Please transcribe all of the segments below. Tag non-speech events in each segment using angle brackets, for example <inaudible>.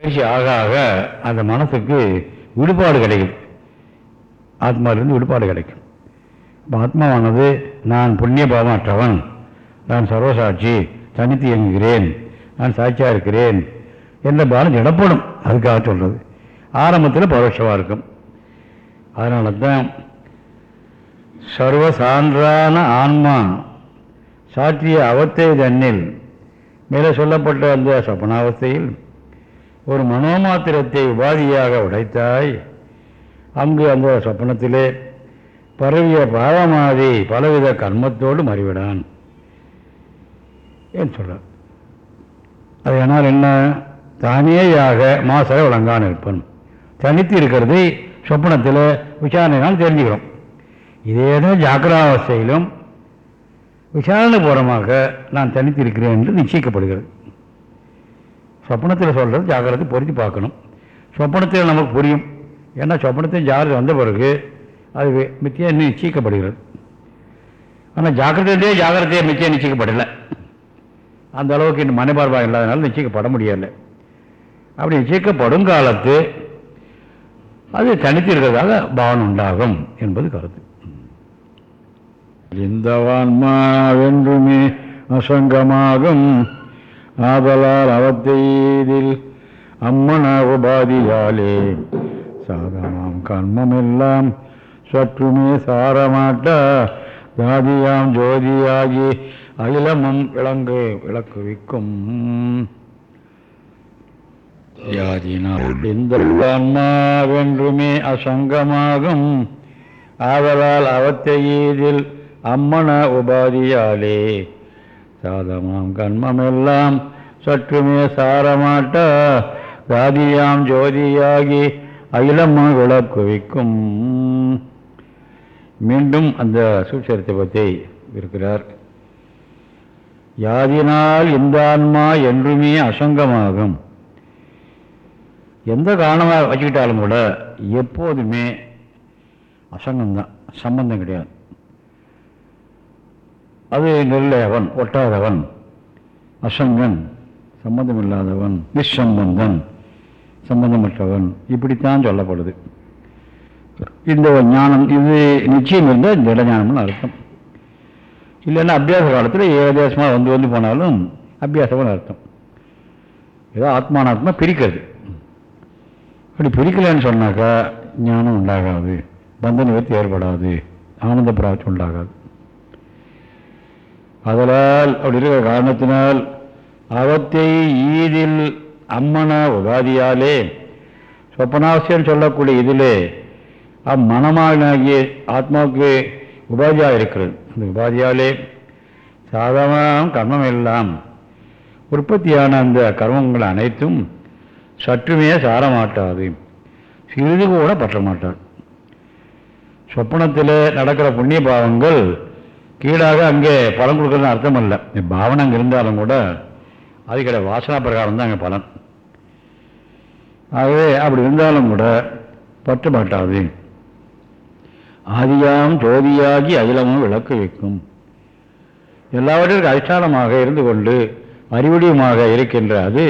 பயிற்சி ஆக ஆக அந்த மனசுக்கு விடுபாடு கிடைக்கும். ஆத்மாவிலிருந்து விடுபாடு கிடைக்கும். இப்போ ஆத்மாவானது நான் புண்ணிய பாவமற்றவன் நான் சர்வசாட்சி தனித்து இயங்குகிறேன் நான் சாட்சியாக இருக்கிறேன் என்ற பாலம் இடப்படும் அதுக்காக சொல்கிறது ஆரம்பத்தில் பரோட்சமாக இருக்கும். அதனால தான் சர்வசான்றான ஆன்மா சாற்றிய அவத்தை தன்னில் மேலே சொல்லப்பட்ட அந்த சபனாவஸ்தையில் ஒரு மனோமாத்திரத்தை உபாதியாக உடைத்தாய். அங்கு அந்த சொப்பனத்திலே பரவிய பாவமாதி பலவித கர்மத்தோடு மறிவிடான். ஏன் அது என்னால் என்ன? தானேயாக மாசர விளங்கான் இருப்பன். தனித்து இருக்கிறது சொப்பனத்தில் விசாரணைனால் தெரிஞ்சுக்கிறோம். இதே தான் ஜாக்கிராவஸ்தையிலும் விசாரணை பூர்வமாக நான் தனித்து இருக்கிறேன் என்று நிச்சயிக்கப்படுகிறது. சொப்பனத்தில் சொல்கிறது ஜாகிரதை பொருத்தி பார்க்கணும். சொப்பனத்தில் நமக்கு புரியும். ஏன்னா சொப்பனத்தில் ஜாகிரதை வந்த பிறகு அது வி- மித்தியா நிச்சயிக்கப்படுகிறது ஆனால் ஜாக்கிரதையிலே ஜாகிரதையை மித்தியா நிச்சயிக்கப்படலை அந்த அளவுக்கு இன்னும் மனைபார்வா இல்லாதனால நிச்சயிக்கப்பட முடியலை. அப்படி நிச்சயிக்கப்படும் காலத்து அது தனித்து இருக்கிறதாக பாவனை உண்டாகும் என்பது கருத்து. இந்தவான்மாவென்றுமே அசங்கமாகும். ஆதலால் அவத்தெய்தில் அம்மன உபாதியாலே சாதமாம் கண்மமெல்லாம் சற்றுமே சாரமாட்டா ஜாதியாம் ஜோதியாகி அகிலமும் விளங்கு விளக்குவிக்கும். யாதினால் இந்த ஆன்மாவென்றுமே அசங்கமாகும். ஆதலால் அவத்தையீதில் அம்மன உபாதியாலே சாதமாம் கண்மமெல்லாம் சற்றுமே சாரமாட்ட காதியாம் ஜோதியாகி அகிலம்மா விளக்குவிக்கும் மீண்டும் அந்த சூச்சரத்தை பற்றி இருக்கிறார். யாதினால் இந்த ஆன்மா என்றுமே அசங்கமாகும். எந்த காரணமாக வச்சுக்கிட்டாலும் கூட எப்போதுமே அசங்கம்தான் சம்பந்தம் கிடையாது. அது நிர்லயவன் ஒட்டாதவன் அசங்கன் சம்பந்தமில்லாதவன் நிச்சம்பந்தன் சம்பந்தமற்றவன் இப்படித்தான் சொல்லப்படுது. இந்த ஒரு ஞானம் இது நிச்சயம் இருந்தால் திடஞானம்னு அர்த்தம். இல்லைன்னா அபியாச காலத்தில் ஏகதேசமாக வந்து வந்து போனாலும் அபியாசம்னு அர்த்தம். ஏதோ ஆத்மானாத்மா பிரிக்கிறது. அப்படி பிரிக்கலைன்னு சொன்னாக்கா ஞானம் உண்டாகாது. பந்த நிவர்த்தி ஏற்படாது. ஆனந்த பிராப்தி உண்டாகாது. அதனால் அப்படி இருக்கிற காரணத்தினால் அவத்தை ஈதில் அம்மன உபாதியாலே சொப்பனாசியம் சொல்லக்கூடிய இதிலே அம்மனமாகிய ஆத்மாவுக்கு உபாதியாக இருக்கிறது. அந்த உபாதியாலே சாதாரண கர்மம் எல்லாம் உற்பத்தியான அந்த கர்மங்கள் அனைத்தும் சற்றுமே சாரமாட்டாது. சிறிது கூட பற்ற மாட்டார் சொப்பனத்தில் நடக்கிற புண்ணிய பாவங்கள் கீழாக அங்கே பலன் கொடுக்கறதுன்னு அர்த்தம் இல்லை. பாவனை அங்கே இருந்தாலும் கூட அது கிடையாது வாசனா பிரகாரம் தான் அங்கே பலன் ஆகவே அப்படி இருந்தாலும் கூட பற்று மாட்டாது. ஆதியாம் ஜோதியாகி அகிலமும் விளக்கு வைக்கும். எல்லாவற்றிற்கும் அதிஷ்டானமாக இருந்து கொண்டு அறிவடியுமாக இருக்கின்ற அது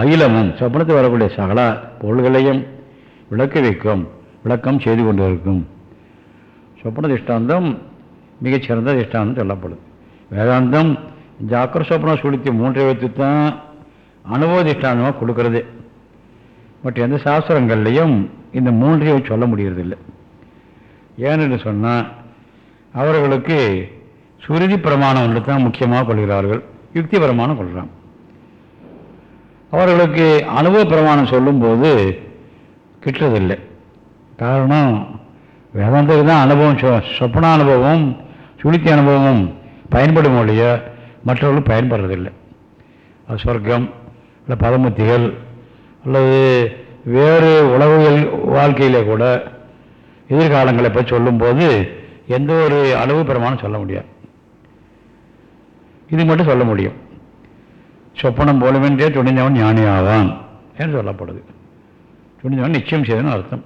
அகிலமும் சொப்பனத்தில் வரக்கூடிய சகல பொருள்களையும் விளக்கு வைக்கும் விளக்கம் செய்து கொண்டு இருக்கும் சொப்பன திஷ்டாந்தம் மிகச்சிறந்த அதிஷ்டானம் சொல்லப்படுது. வேதாந்தம் ஜாக்கிர சொப்பன சுழித்து மூன்றை வைத்து தான் அனுபவதிஷ்டானமாக கொடுக்கறது. பட் எந்த சாஸ்திரங்கள்லையும் இந்த மூன்றையும் சொல்ல முடியறதில்லை. ஏன்னு சொன்னால் அவர்களுக்கு சுருதி பிரமாணம் ஒன்று தான் முக்கியமாக கொள்கிறார்கள். யுக்தி பிரமாணம் கொள்கிறான் அவர்களுக்கு அனுபவ பிரமாணம் சொல்லும்போது கிட்டுறதில்லை. காரணம் வேதாந்தத்துக்கு தான் அனுபவம் சொ சொப்பன அனுபவம் சுழித்தி அனுபவமும் பயன்படும் ஒழிய மற்றவர்களும் பயன்படுறதில்லை. அது சொர்க்கம் இல்லை பதமுத்திகள் அல்லது வேறு உளவியல் வாழ்க்கையிலே கூட எதிர்காலங்களை பற்றி சொல்லும்போது எந்த ஒரு அளவு பிரமாணம் சொல்ல முடியாது. இது மட்டும் சொல்ல முடியும். சொப்பனம் போலவென்றே துணிந்தவன் ஞானியாவான் என்று சொல்லப்படுது. துணிந்தவன் நிச்சயம் செய்தன்னு அர்த்தம்.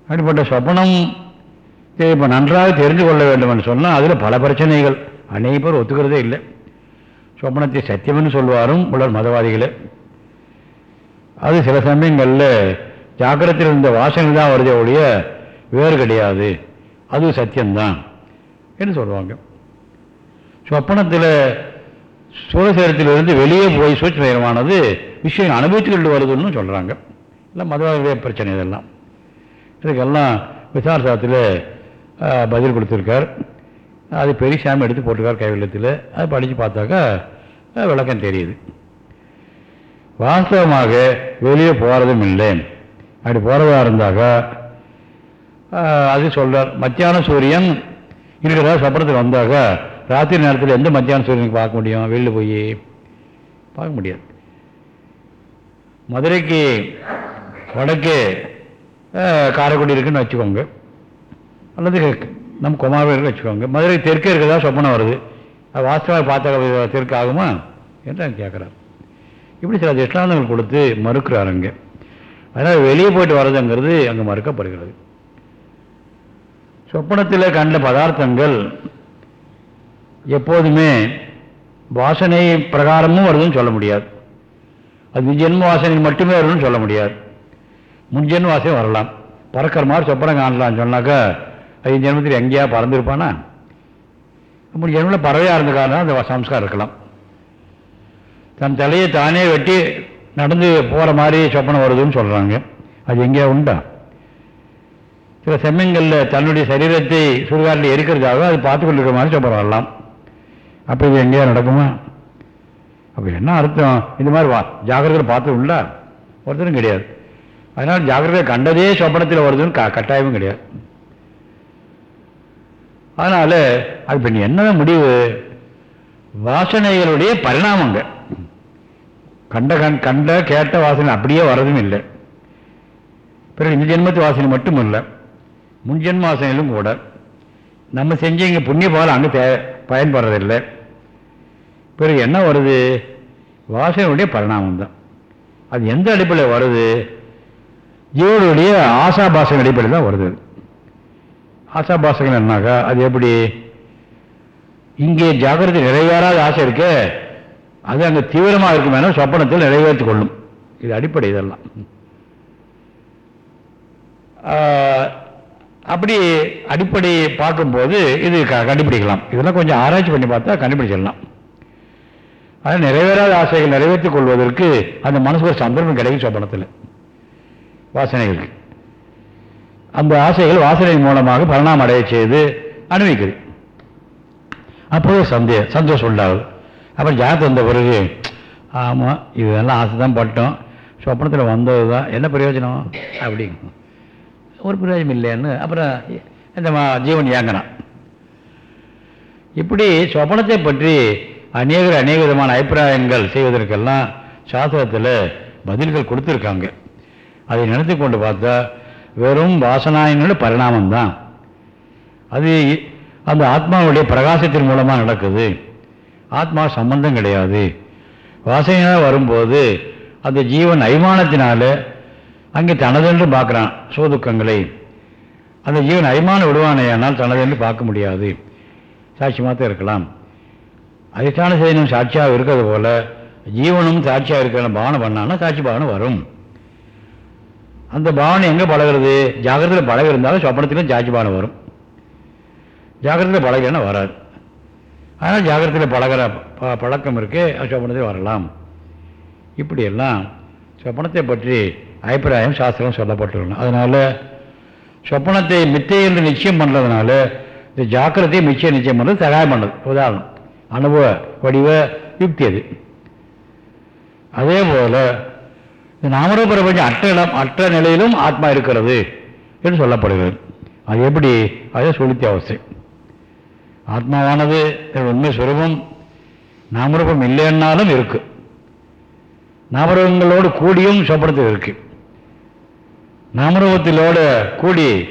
அப்படிப்பட்ட சொப்பனம் இப்போ நன்றாக தெரிந்து கொள்ள வேண்டும் என்று சொன்னால் அதில் பல பிரச்சனைகள். அநேக பேர் ஒத்துக்கிறதே இல்லை. சொப்பனத்தை சத்தியம்னு சொல்வாரும் உலர் மதவாதிகளே. அது சில சமயங்களில் ஜாக்கிரத்தில் இருந்த வாசனை தான் வருதே ஒழிய வேறு கிடையாது. அது சத்தியம்தான் என்று சொல்லுவாங்க. சொப்பனத்தில் சூழசேரத்திலிருந்து வெளியே போய் சூட்சமயமானது விஷயம் அனுபவித்துக்கொண்டு வருதுன்னு சொல்கிறாங்க இல்லை மதவாதிய பிரச்சனை இதெல்லாம். இதுக்கெல்லாம் விசாரசாத்தில் பதில் கொடுத்துருக்கார். அது பெரிய சாமி எடுத்து போட்டிருக்கார் கைவிளத்தில் அதை படித்து பார்த்தாக்கா விளக்கம் தெரியுது. வாஸ்தவமாக வெளியே போகிறதும் இல்லை. அப்படி போகிறதா இருந்தாக்கா அது சொல்கிறார் மத்தியான சூரியன் இருக்கிற சப்பரத்தில் வந்தாக்கா ராத்திரி நேரத்தில் எந்த மத்தியான சூரியனுக்கு பார்க்க முடியும்? வெளியில் போய் பார்க்க முடியாது. மதுரைக்கு வடக்கே காரைக்குடி இருக்குன்னு வச்சுக்கோங்க. அல்லது நம்ம குமாரவேல் வச்சுக்கோங்க. மதுரை தெற்கே இருக்கிறதா சொப்பனம் வருது. அது வாஸ்தவாக பார்த்தா தெற்கு ஆகுமா என்று அவங்க கேட்குறாரு இப்படி சில திஷ்டாந்தங்கள் கொடுத்து மறுக்கிறாருங்க அதனால் வெளியே போயிட்டு வர்றதுங்கிறது அங்கே மறுக்கப்படுகிறது. சொப்பனத்தில் கண்ட பதார்த்தங்கள் எப்போதுமே வாசனை பிரகாரமும் வருதுன்னு சொல்ல முடியாது. அது ஜென்ம வாசனை மட்டுமே வருதுன்னு சொல்ல முடியாது. முன்ஜென்ம வாசனை வரலாம். பறக்கிற மாதிரி சொப்பனம் காணலாம்னு சொன்னாக்கா ஐந்து ஜென்மத்தில் எங்கேயா பறந்துருப்பானா? மூணு ஜென்மத்தில் பறவையாக இருந்த காரணம் அந்த சம்ஸ்காரம் இருக்கலாம். தன் தலையை தானே வெட்டி நடந்து போகிற மாதிரி சொப்பனம் வருதுன்னு சொல்கிறாங்க அது எங்கேயா உண்டா? சில சமயங்களில் தன்னுடைய சரீரத்தை சுடுகாட்டில் எரிக்கிறதாக அது பார்த்து கொண்டிருக்கிற மாதிரி சொப்பனம் வரலாம். அப்போ இது எங்கேயா நடக்குமா? அப்போ என்ன அர்த்தம்? இந்த மாதிரி வா ஜாகிரதையில் பார்த்து உண்டா? ஒருத்தரும் கிடையாது. அதனால் ஜாகிரதை கண்டதே சொப்பனத்தில் வருதுன்னு க கட்டாயமும் கிடையாது. அதனால் அது இப்போ என்ன முடிவு? வாசனைகளுடைய பரிணாமங்க கண்ட கண் கண்ட கேட்ட வாசனை அப்படியே வர்றதும் இல்லை. பிறகு இந்த ஜென்மத்து வாசனை மட்டும் இல்லை. முன்ஜென்ம வாசனையிலும் கூட. நம்ம செஞ்ச இங்கே புண்ணிய பாலம் அங்கே தே பயன்படுறதில்லை. பிறகு என்ன வருது? வாசனையுடைய பரிணாமம் தான். அது எந்த அடிப்படையில் வருது? ஜீவனுடைய ஆசாபாசம் அடிப்படையில் தான் வருது. ஆசாபாசங்கள் என்னாக்கா அது எப்படி? இங்கே ஜாகிரதை நிறைவேறாத ஆசை இருக்கே அது அங்கே தீவிரமாக இருக்குமே சொப்பனத்தில் நிறைவேற்றிக் கொள்ளும். இது அடிப்படை இதெல்லாம். அப்படி அடிப்படை பார்க்கும்போது இது க கண்டுபிடிக்கலாம். இதெல்லாம் கொஞ்சம் ஆராய்ச்சி பண்ணி பார்த்தா கண்டுபிடிச்சிடலாம். ஆனால் நிறைவேறாத ஆசைகள் நிறைவேற்றிக் கொள்வதற்கு அந்த மனசுக்கு ஒரு சந்தர்ப்பம் கிடைக்கும் சொப்பனத்தில். வாசனைகளுக்கு. அந்த ஆசைகள் வாசனை மூலமாக பரிணாமம் அடைய செய்து அனுபவிக்குது அப்போது சந்தே சந்தோஷம் உண்டாகுது அப்புறம் ஜாதகம் வந்த பிறகு ஆமாம் இதெல்லாம் ஆசை தான் பட்டோம். சொப்பனத்தில் வந்தது தான் என்ன பிரயோஜனம்? அப்படிங்க ஒரு பிரயோஜனம் இல்லைன்னு. அப்புறம் இந்த மா- ஜீவன் இயங்கினான். இப்படி சொப்பனத்தை பற்றி அநேகர் அநேக விதமான அபிப்பிராயங்கள் செய்வதற்கெல்லாம் சாஸ்திரத்தில் பதில்கள் கொடுத்துருக்காங்க. அதை நினைத்து கொண்டு பார்த்தா வெறும் வாசனாயினோட பரிணாமம் தான் அது அந்த ஆத்மாவுடைய பிரகாசத்தின் மூலமாக நடக்குது. ஆத்மா சம்பந்தம் கிடையாது. வாசனையாக வரும்போது அந்த ஜீவன் அய்மானத்தினால அங்கே தனதென்று பார்க்குறான் சோதுக்கங்களை அந்த ஜீவன் அய்மானம் விடுவானேயானால் தனதென்று பார்க்க முடியாது. சாட்சியமாக தான் இருக்கலாம். அதிஷ்டான செய்தியும் சாட்சியாக இருக்கிறது போல ஜீவனும் சாட்சியாக இருக்கிற பாவனை பண்ணான்னா சாட்சி பாவனை வரும். அந்த பாவனை எங்கே பழகிறது? ஜாகிரத்தில் பழக இருந்தாலும் சொப்பனத்திலும் ஜாஜி பாவனை வரும். ஜாகிரத்தில் பழகலைன்னா வராது. ஆனால் ஜாகிரத்தில் பழகிற ப பழக்கம் இருக்கு சொப்பனத்தில் வரலாம். இப்படியெல்லாம் சொப்பனத்தை பற்றி அபிப்பிராயம் சாஸ்திரம் சொல்லப்பட்டுள்ளன அதனால் சொப்பனத்தை மித்தை என்று நிச்சயம் பண்ணுறதுனால இந்த ஜாக்கிரதையை மிச்சம் நிச்சயம் பண்ணுறது சகாயம் பண்ணுறது உதாரணம் அனுபவ வடிவ யுக்தி அது. அதே போல் நாமரூப பிரபஞ்சம் அற்ற இடம் அற்ற நிலையிலும் ஆத்மா இருக்கிறது என்று சொல்லப்படுகிறது. அது எப்படி? அதே சுளுத்தி அவஸ்தை. ஆத்மாவானது உண்மை சுரூபம் நாமரூபம் இல்லைன்னாலும் இருக்கு. நாமரூபங்களோடு கூடியும் சொப்பனத்தில் இருக்கு. நாமரூபத்திலோடு கூடி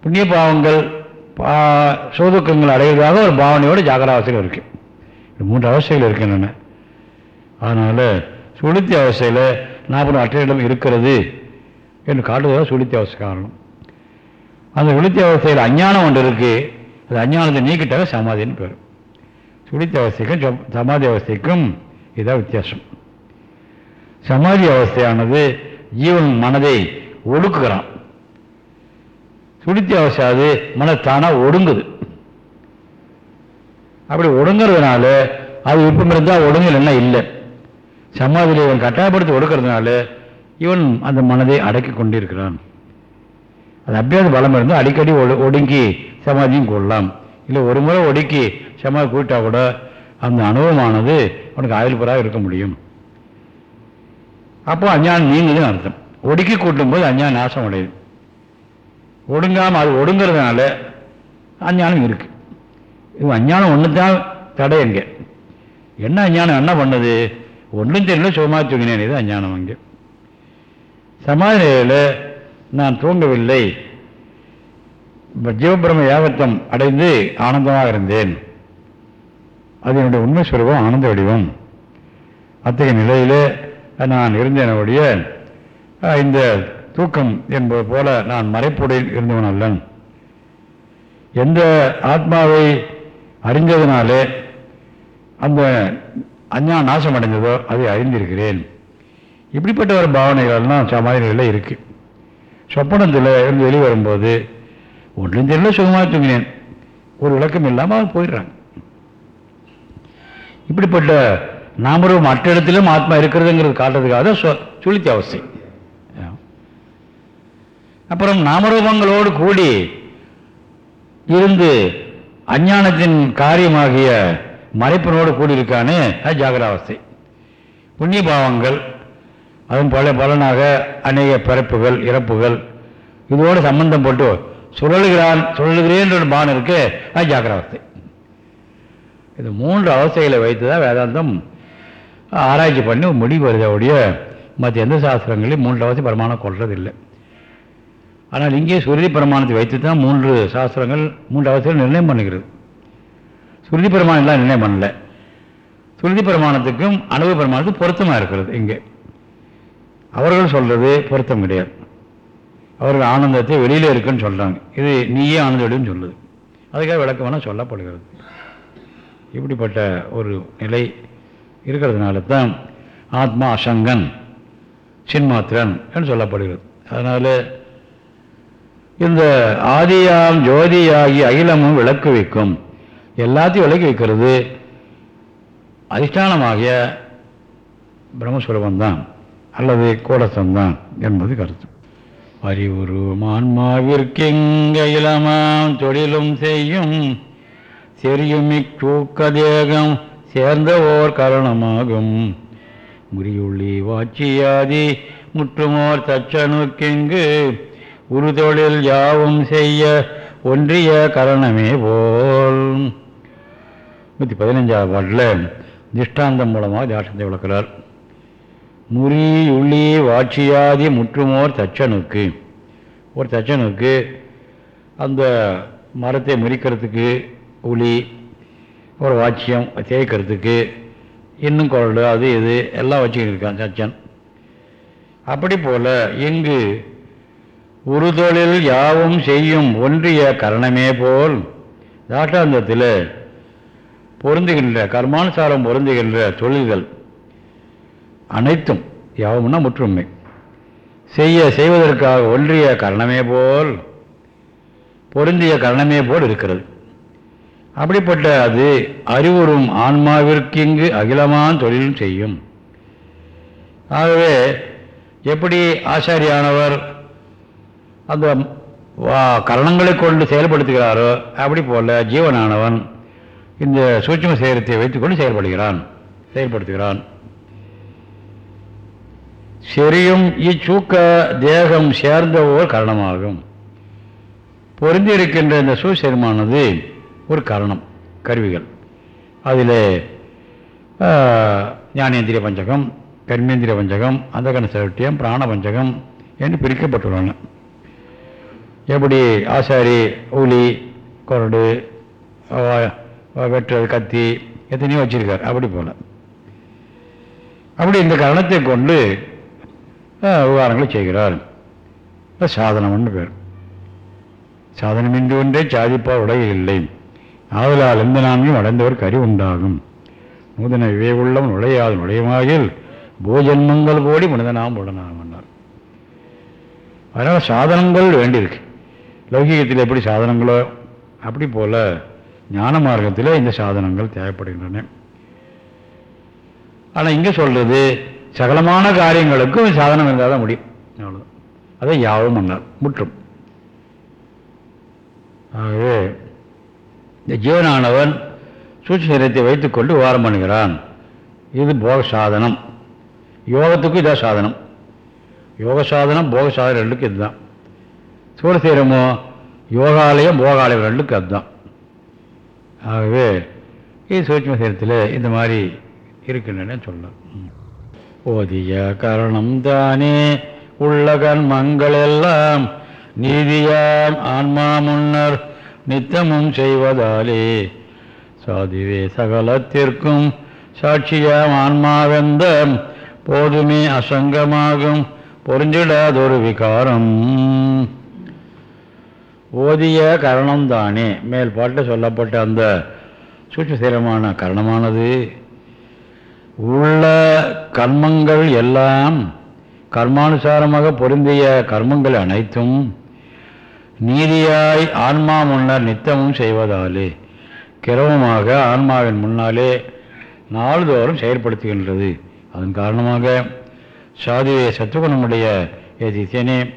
புண்ணிய பாவங்கள் பா சோதுக்கங்கள் அடைவதாக ஒரு பாவனையோடு ஜாகராவசையில் இருக்கு. மூன்று அவஸ்தைகள் இருக்கின்றன. அதனால் சுளுத்தி அவசையில் நாற்பது அட்டையிடம் இடம் இருக்கிறது என்று காட்டுவதாக சுளுத்தி அவசை காரணம். அந்த சுளுத்தி அவஸ்தையில் அஞ்ஞானம் ஒன்று இருக்குது அது அஞ்ஞானத்தை நீக்கிட்டாக சமாதின்னு பேர். சுளுத்தி அவஸ்தைக்கும் சமாதி அவஸ்தைக்கும் இதான் வித்தியாசம். சமாதி அவஸ்தையானது ஜீவன் மனதை ஒடுக்குகிறான். சுடித்தி அவஸ்தையாது மனது தானாக ஒடுங்குது. அப்படி ஒடுங்கிறதுனால அது விருப்பம் இருந்தால் ஒடுங்கலைன்னா இல்லை. சமாதியில் இவன் கட்டாயப்படுத்தி ஒடுக்கிறதுனால இவன் அந்த மனதை அடக்கி கொண்டிருக்கிறான். அது அபியாச பலம் இருந்தால் அடிக்கடி ஒடுங்கி சமாதியும் கொள்ளலாம். இல்லை ஒரு முறை ஒடுக்கி சமாதி கூட்டா கூட அந்த அனுபவமானது அவனுக்கு ஆயுள் புறாக இருக்க முடியும். அப்போ அஞ்ஞானம் நீங்குதுன்னு அர்த்தம். ஒடுக்கி கூட்டும்போது அஞ்ஞானம் நாசம் அடையுது ஒடுங்காமல் அது ஒடுங்கிறதுனால அஞ்ஞானம் இருக்கு. இது அஞ்ஞானம் ஒன்று தான் தடை எங்கே என்ன அஞ்ஞானம் என்ன பண்ணுது? ஒன்றும் தெரியல சுகமாக தூங்கினேன். இது அஞ்ஞானம் அங்கே. சமாதி நிலையில் நான் தூங்கவில்லை. ஜீவபிரம யாவத்தம் அடைந்து ஆனந்தமாக இருந்தேன். அது என்னுடைய உண்மை சுரூபம் ஆனந்த வடிவம். அத்தகைய நிலையிலே நான் இருந்தேனுடைய இந்த தூக்கம் என்பது போல நான் மறைப்புடையில் இருந்தவன் அல்லன். எந்த ஆத்மாவை அறிஞ்சதுனாலே அந்த அஞ்ஞா நாசம் அடைந்ததோ அதை அறிந்திருக்கிறேன். இப்படிப்பட்ட ஒரு பாவனைகள்லாம் சமாதி நிலையில் இருக்குது சொப்பனத்தில் இருந்து வெளியே வரும்போது ஒன்றும் தெரியல சுகமாக தூங்கினேன். ஒரு விளக்கம் இல்லாமல் போயிடுறாங்க இப்படிப்பட்ட நாமரும் மற்ற இடத்திலும் ஆத்மா இருக்கிறதுங்கிறது காட்டுறதுக்காக சுழித்த அவஸ்தை அப்புறம் நாமரூபங்களோடு கூடி இருந்து அஞ்ஞானத்தின் காரியமாகிய மறைப்பினோடு கூடியிருக்கானே அது ஜாகிராவஸ்தை புண்ணிய பாவங்கள் அதுவும் பல பலனாக அநேக பிறப்புகள் இறப்புகள் இதோடு சம்பந்தம் போட்டு சுழல்கிறான் சுழல்கிறேன் ஒரு பானம் இருக்கு அது ஜாக்கிராவஸ்தை இது மூன்று அவஸ்தைகளை வைத்து தான் வேதாந்தம் ஆராய்ச்சி பண்ணி முடிவு வருதோடைய மற்ற எந்த சாஸ்திரங்களையும் மூன்று அவஸ்தை பிரமாணம் கொள்றதில்லை. ஆனால் இங்கே சுருதி பிரமாணத்தை வைத்து தான் மூன்று சாஸ்திரங்கள் மூன்று அவஸ்தைகள் நிர்ணயம் பண்ணுகிறது. சுருதி பிரமாணம் எல்லாம் நிர்ணயம் பண்ணல. சுருதி பிரமாணத்துக்கும் அனுபவ பிரமாணத்துக்கும் பொருத்தமாக இருக்கிறது இங்கே. அவர்கள் சொல்கிறது பொருத்தம் கிடையாது. அவர்கள் ஆனந்தத்தை வெளியில் இருக்குன்னு சொல்கிறாங்க இது நீயே ஆனந்தம் சொல்லுது. அதுக்காக விளக்கமான சொல்லப்படுகிறது. இப்படிப்பட்ட ஒரு நிலை இருக்கிறதுனால தான் ஆத்மா அசங்கன் சின்மாத்திரன் என்று சொல்லப்படுகிறது. அதனால் இந்த ஆதியாம் ஜோதியாகி அகிலமும் விளக்கு வைக்கும் எல்லாத்தையும் விளக்கி வைக்கிறது அதிஷ்டானமாகிய பிரம்மஸ்வரூபந்தான் அல்லது கூடசந்தான் என்பது கருத்து. அறிவுரு மான்மாவிற்கெங்க இளமாம் தொழிலும் செய்யும் செரியுமிச்சூக்க தேகம் சேர்ந்த ஓர் கரணமாகும். முறியுள்ளி வாட்சியாதி முற்றுமோர் தச்சனுக்கெங்கு உருதொழில் யாவும் செய்ய ஒன்றிய கரணமே போல். நூற்றி பதினஞ்சாவது பாட்டில் திஷ்டாந்தம் மூலமாக தியாசத்தை விளக்கிறார். முறி உள்ளி வாட்சியாதி முற்றுமோர் தச்சனுக்கு. ஒரு தச்சனுக்கு அந்த மரத்தை முறிக்கிறதுக்கு உளி ஒரு வாட்சியம் தேய்க்கிறதுக்கு இன்னும் குரல் அது இது எல்லாம் வச்சுக்கிட்டு இருக்கான் தச்சன். அப்படி போல் இங்கு உருதொழில் யாவும் செய்யும் ஒன்றிய கரணமே போல் தாட்டாந்தத்தில் பொருந்துகின்ற கர்மானுசாரம் பொருந்துகின்ற தொழில்கள் அனைத்தும் யாவும்னா முற்றுமை. செய்ய செய்வதற்காக ஒன்றிய கரணமே போல் பொருந்திய கரணமே போல் இருக்கிறது. அப்படிப்பட்ட அது அறிவுறும் ஆன்மாவிற்கு இங்கு அகிலமான தொழிலும் செய்யும். ஆகவே எப்படி ஆசாரியானவர் அந்த கரணங்களை கொண்டு செயல்படுத்துகிறாரோ அப்படி போல ஜீவனானவன் இந்த சூட்சம சேகரத்தை வைத்துக்கொண்டு செயல்படுகிறான் செயல்படுத்துகிறான். செரியும் இச்சூக்க தேகம் சேர்ந்த ஓர் காரணமாகும். பொருந்தி இருக்கின்ற இந்த சூசரியமானது ஒரு காரணம் கருவிகள். அதில் ஞானேந்திரிய பஞ்சகம் கர்மேந்திரிய பஞ்சகம் அந்த கண சட்டியம் பிராண பஞ்சகம் என்று பிரிக்கப்பட்டுள்ளன. எப்படி? ஆசாரி ஊலி கொரடு வெற்றல் கத்தி எத்தனையோ வச்சிருக்கார். அப்படி போல். அப்படி இந்த கரணத்தை கொண்டு விவகாரங்களை செய்கிறார். சாதனம்னு பேர். சாதனமின்றி ஒன்றே சாதிப்பார் உடைய இல்லை. ஆதலால் எந்த நான்கும் அடைந்தவர் கறி உண்டாகும். நூதன விவேகுள்ளம் நுழையாது நுழையமாகில் பூஜன்மங்கள் கோடி மனிதனாம் உடனாமன்னார் அதனால் சாதனங்கள் வேண்டியிருக்கு. லௌகிகத்தில் எப்படி சாதனங்களோ அப்படி போல ஞான மார்க்கத்தில் இந்த சாதனங்கள் தேவைப்படுகின்றன. ஆனால் இங்கே சொல்கிறது சகலமான காரியங்களுக்கும் சாதனம் இருந்தால் தான் முடியும். அவ்வளோதான் அதை யாவும் மன்னர் முற்றும். ஆகவே இந்த ஜீவனானவன் சூட்சரீரத்தை வைத்துக்கொண்டு விவகாரம் பண்ணுகிறான். இது போக சாதனம். யோகத்துக்கும் இதான் சாதனம். யோக சாதனம் போக சாதனம் ரெண்டுக்கும் இதுதான். சூழசீரமோ யோகாலயம் போகாலயம் ரெண்டுக்கும் அதுதான். ஆகவே இது சூட்சம சீரத்தில் இந்த மாதிரி இருக்கின்றன சொல்லலாம். ஓதிய காரணம் தானே உள்ளகன் மங்கள் எல்லாம் நீதியாம் ஆன்மா முன்னர் நித்தமும் செய்வதாலே. சாதிவே சகலத்திற்கும் சாட்சியாம் ஆன்மாவெந்த போதுமே அசங்கமாகும் பொறிஞ்சிடாதொரு விகாரம். ஓதிய கரணம்தானே? மேல் பாட்டில் சொல்லப்பட்ட அந்த சூட்சசீரமான கரணமானது. உள்ள கர்மங்கள் எல்லாம் கர்மானுசாரமாக பொருந்திய கர்மங்கள் அனைத்தும் நீதியாய் ஆன்மா முன்னர் நித்தமும் செய்வதாலே கிரமமாக ஆன்மாவின் முன்னாலே நாள்தோறும் செயல்படுத்துகின்றது அதன் காரணமாக சாதுவே சத்துகுணமுடைய எதிசனே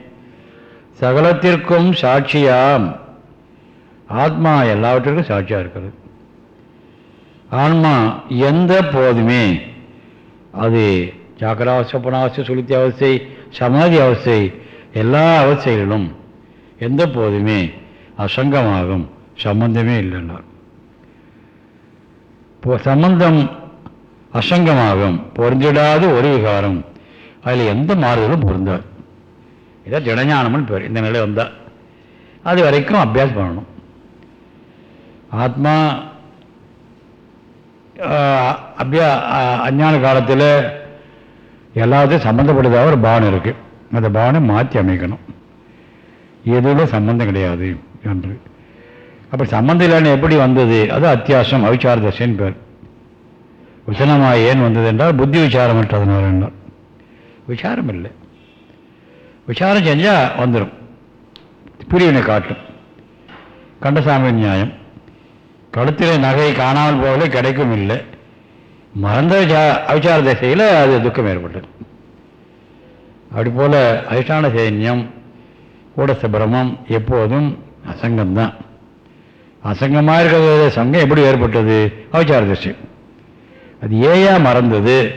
சகலத்திற்கும் சாட்சியாம். ஆத்மா எல்லாவற்றிற்கும் சாட்சியாக இருக்கிறது. ஆன்மா எந்த போதுமே அது ஜாக்கிராவஸ்தை புனாவஸ்தை சுளுத்தி அவஸ்தை சமாதி அவஸ்தை எல்லா அவஸ்தைகளிலும் எந்த போதுமே அசங்கமாகும் சம்பந்தமே இல்லைன்னார். இப்போ சம்பந்தம் அசங்கமாகும் பொருந்திடாத ஒரு விகாரம். அதில் எந்த மாறுதலும் பொருந்தாது. இதை ஜடஞானம்னு பேர் இந்த நிலை வந்தால் அது வரைக்கும் அபியாசம் பண்ணணும் ஆத்மா அபியா அஞ்ஞான காலத்தில் எல்லாத்தையும் சம்மந்தப்படுதாக ஒரு பாவனை இருக்குது அந்த பாவனை மாற்றி அமைக்கணும் எதுவும் சம்மந்தம் கிடையாது என்று அப்போ சம்மந்தம் இல்லைன்னு எப்படி வந்தது அது அத்தியாசம் அவிச்சார தசைன்னு பேர் விசனமாக ஏன் வந்தது என்றால் புத்தி விசாரம் என்றால் விசாரம் இல்லை விசாரம் செஞ்சால் வந்துடும் பிரிவினை காட்டும். கண்டசாமி நியாயம். கழுத்தில் நகை காணாமல் போகல கிடைக்கும் இல்லை. மறந்த அவிச்சார திசையில் அது துக்கம் ஏற்பட்டது. அப்படி போல் அதிஷ்டான சைன்யம் கூடச பிரமம் எப்போதும் அசங்கம்தான். அசங்கமாக இருக்கிற சங்கம் எப்படி ஏற்பட்டது? அவிச்சார திசை. அது ஏயா மறந்தது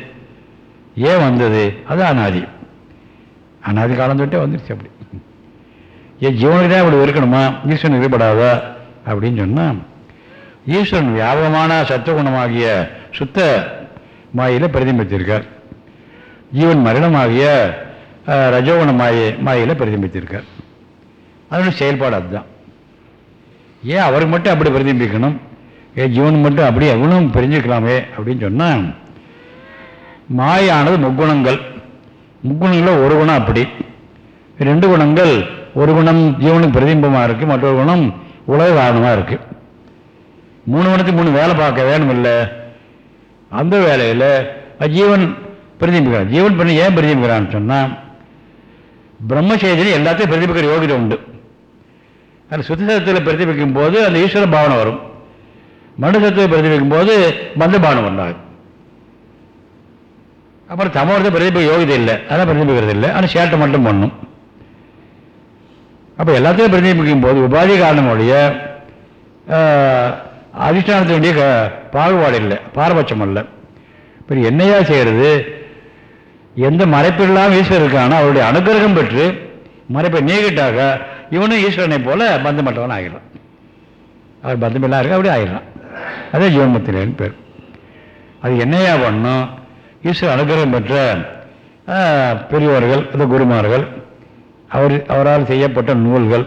ஏன் வந்தது? அது அனாதி. அனாதி காலம் தொட்டே வந்துருச்சு அப்படி. என் ஜீவனுக்கு தான் இப்படி இருக்கணுமா? ஈஸ்வரன் ஈடுபடாதா அப்படின்னு சொன்னால் ஈஸ்வரன் வியாபகமான சத்துவகுணமாகிய சுத்த மாயில பிரதிபித்திருக்கார் ஜீவன் மரணமாகிய ரஜோகுண மாய மாயில பிரதிபித்திருக்கார் அதனுடைய செயல்பாடு அதுதான். ஏன் அவருக்கு மட்டும் அப்படி பிரதிபிக்கணும் ஏன் ஜீவன் மட்டும் அப்படி குணம் பிரிஞ்சுக்கலாமே அப்படின்னு சொன்னால் மாயானது முக்குணங்கள். முக்குணங்களில் ஒரு குணம் அப்படி. ரெண்டு குணங்கள் ஒரு குணம் ஜீவனுக்கு பிரதிபிம்பமாக இருக்குது மற்றொரு குணம் உலக காரணமாக இருக்குது மூணு குணத்துக்கு மூணு வேலை பார்க்க வேணும் இல்லை அந்த வேலையில் ஜீவன் பிரதிபிக்கிறான். ஜீவன் பண்ணி ஏன் பிரதிபிக்கிறான்னு சொன்னால் பிரம்மசேதனை எல்லாத்தையும் பிரதிபிக்கிற யோகிதை உண்டு. அது சுத்தசத்தில் பிரதிபிக்கும் போது அந்த ஈஸ்வர பாவனை வரும். மனுஷத்தை பிரதிபிக்கும் போது மந்த பாவனை உண்டாகும் அப்புறம் தமோரத்தை பிரதிபிக்க யோகிதை இல்லை. அதான் பிரதிபிக்கிறது இல்லை. ஆனால் சேட்டை மட்டும் பண்ணும். அப்போ எல்லாத்தையும் பிரதிபிக்கும் போது உபாதி காரணமுடைய அதிஷ்டானத்தினுடைய பாகுபாடு இல்லை. பாரபட்சம் இல்லை. இப்போ என்னையா செய்கிறது எந்த மறைப்பில்லாமல் ஈஸ்வரன் இருக்கானோ அவருடைய அனுகிரகம் பெற்று மறைப்பை நீக்கிட்டாக இவனும் ஈஸ்வரனை போல பந்தமற்றவன் ஆகிடலாம் அவர் பந்தமில்லாம் இருக்க அப்படி ஆகிடலாம் அதே ஜீவன்மத்திலேன்னு பேர். அது என்னையா பண்ணும்? ஈஸ்வர அனுகிரகம் பெற்ற பெரியவர்கள் அந்த குருமார்கள் அவர் அவரால் செய்யப்பட்ட நூல்கள்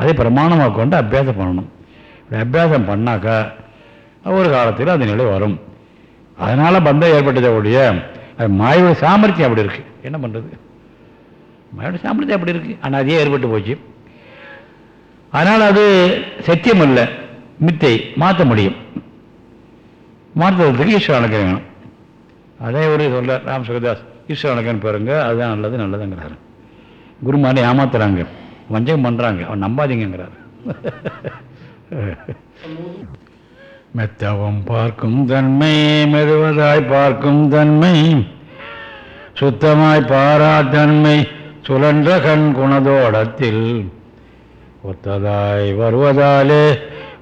அதை பிரமாணமாக கொண்டு அபியாசம் பண்ணணும். இப்படி அபியாசம் பண்ணாக்கா ஒரு காலத்தில் அந்த நிலை வரும். அதனால் பந்தம் ஏற்பட்டதை ஒழிய மாயோட சாமர்த்தியம் அப்படி இருக்குது என்ன பண்ணுறது மாயோட சாமர்த்தியம் அப்படி இருக்குது ஆனால் அதே ஏற்பட்டு போச்சு. அதனால் அது சத்தியம் இல்லை மித்தை மாற்ற முடியும். மாற்றுறதுக்கு ஈஸ்வரன் அனுக்கிற வேணும். அதே ஒரு சொல்ல ராம் சுகதாஸ் ஈஸ்வரனுக்குன்னு பாருங்க அதுதான் நல்லது நல்லதுங்கிறாரு. குருமாரி ஏமாத்துறாங்க. வஞ்சகம் பண்ணுறாங்க அவன் நம்பாதீங்கிறாரு <laughs> மெத்தவும் பார்க்கும் தன்மை மெதுவதாய் பார்க்கும் தன்மை சுத்தமாய் பாரா தன்மை சுழன்ற கண் குணதோடத்தில் ஒத்ததாய் வருவதாலே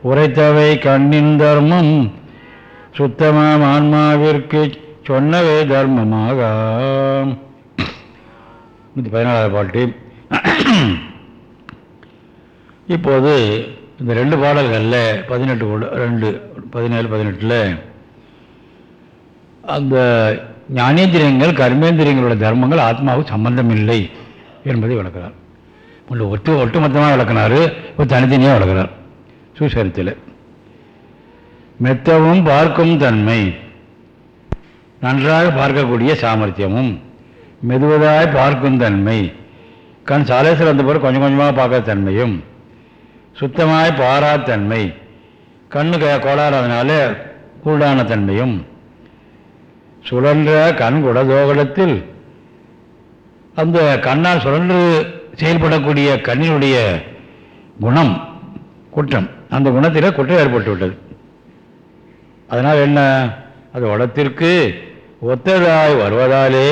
உரைத்தவை கண்ணின் தர்மம் சுத்தமாம் ஆன்மாவிற்கு சொன்னவே தர்மமாக. நூற்றி பதினாலாவது பாட்டு. இப்போது இந்த ரெண்டு பாடல்களில் பதினெட்டு ரெண்டு பதினேழு பதினெட்டில் அந்த ஞானேந்திரியங்கள் கர்மேந்திரியங்களோட தர்மங்கள் ஆத்மாவுக்கு சம்பந்தம் இல்லை என்பதை விளக்கிறார். ஒன்று ஒட்டு ஒட்டுமொத்தமாக விளக்கினார் இப்போ தனித்தனியாக விளக்கிறார். சுசரித்தில். மெத்தவும் பார்க்கும் தன்மை நன்றாக பார்க்கக்கூடிய சாமர்த்தியமும் மெதுவதாய் பார்க்கும் தன்மை கண் சாலேசர் வந்த பிறகு கொஞ்சம் கொஞ்சமாக பார்க்குற தன்மையும் சுத்தமாய் பாராத்தன்மை கண்ணு க கோளாறாதனால கூடான தன்மையும் சுழன்ற கண் குடதோகடத்தில் அந்த கண்ணால் சுழன்று செயல்படக்கூடிய கண்ணினுடைய குணம் குற்றம் அந்த குணத்தில் குற்றம் ஏற்பட்டு விட்டது அதனால் என்ன? அது உடத்திற்கு ஒத்ததாய் வருவதாலே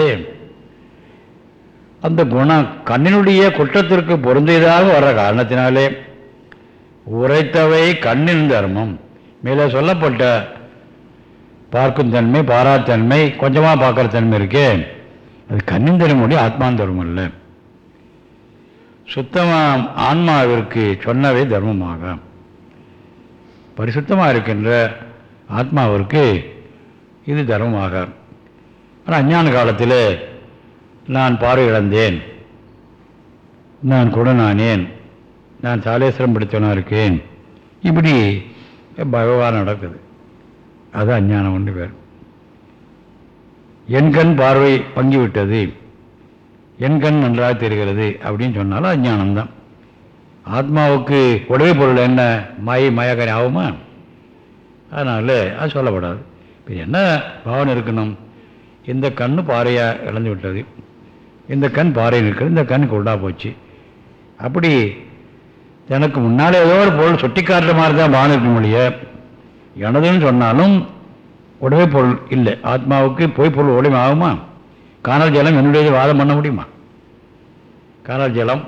அந்த குணம் கண்ணினுடைய குற்றத்திற்கு பொருந்தியதாக வர்ற காரணத்தினாலே உரைத்தவை கண்ணின் தர்மம். மேலே சொல்லப்பட்ட பார்க்கும் தன்மை பாராத்தன்மை கொஞ்சமாக பார்க்குற தன்மை இருக்கே. அது கண்ணின் தர்மமுடைய ஆத்மான் தர்மம் இல்லை சுத்தமாக ஆன்மாவிற்கு சொன்னவை தர்மமாக. பரிசுத்தமாக இருக்கின்ற ஆத்மாவிற்கு இது தர்மமாக. ஆனால் அஞ்ஞான காலத்தில் நான் பார்வை இழந்தேன் நான் குடனானேன். நான் சாலேஸ்வரம் படித்தவனாக இருக்கேன். இப்படி பகவான் நடக்குது. அது அஞ்ஞானம் ஒன்று பேர் என் கண் பார்வை பங்கிவிட்டது. என் கண் நன்றாக தெரிகிறது அப்படின்னு சொன்னாலும் அஞ்ஞானம்தான். ஆத்மாவுக்கு உடவை பொருள் என்ன? மாயை மயக்கரை ஆகுமா? அதனால் அது சொல்லப்படாது. இப்போ என்ன பாவனை இருக்கணும்? இந்த கண் பாறையாக இழந்து விட்டது. இந்த கண் பாறை இருக்கிறது இந்த கண் குருடா போச்சு. அப்படி எனக்கு முன்னாலே ஏதோ ஒரு பொருள் சுட்டி காட்டுற மாதிரி தான் பானம் இருக்க முடிய எனதுன்னு சொன்னாலும் உடவே பொருள் இல்லை. ஆத்மாவுக்கு போய் பொருள் உடமை ஆகுமா? காணல் ஜலம் என்னுடைய வாதம் பண்ண முடியுமா? காணல் ஜலம்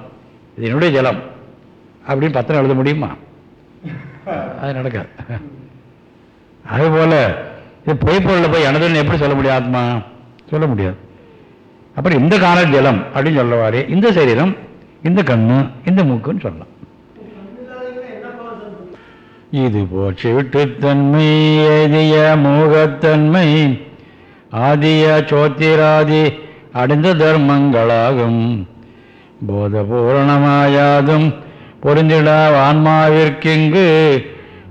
இது என்னுடைய ஜலம். அப்படின்னு பத்திரம் எழுத முடியுமா? அது நடக்காது. அதுபோல் இது பொய்ப்பொருளில் போய் எனதுன்னு எப்படி சொல்ல முடியும் ஆத்மா? சொல்ல முடியாது. அப்புறம் இந்த கால ஜலம் அப்படின்னு சொல்லவாரு இந்த சரீரம் இந்த கண்ணு இந்த மூக்குன்னு சொல்லலாம். இது போச்சு விட்டுத்தன்மை எதிய மூகத்தன்மை ஆதிய சோத்திராதி அடைந்த தர்மங்களாகும். போத பூரணமாயாதும் பொருந்திடா ஆன்மாவிற்கிங்கு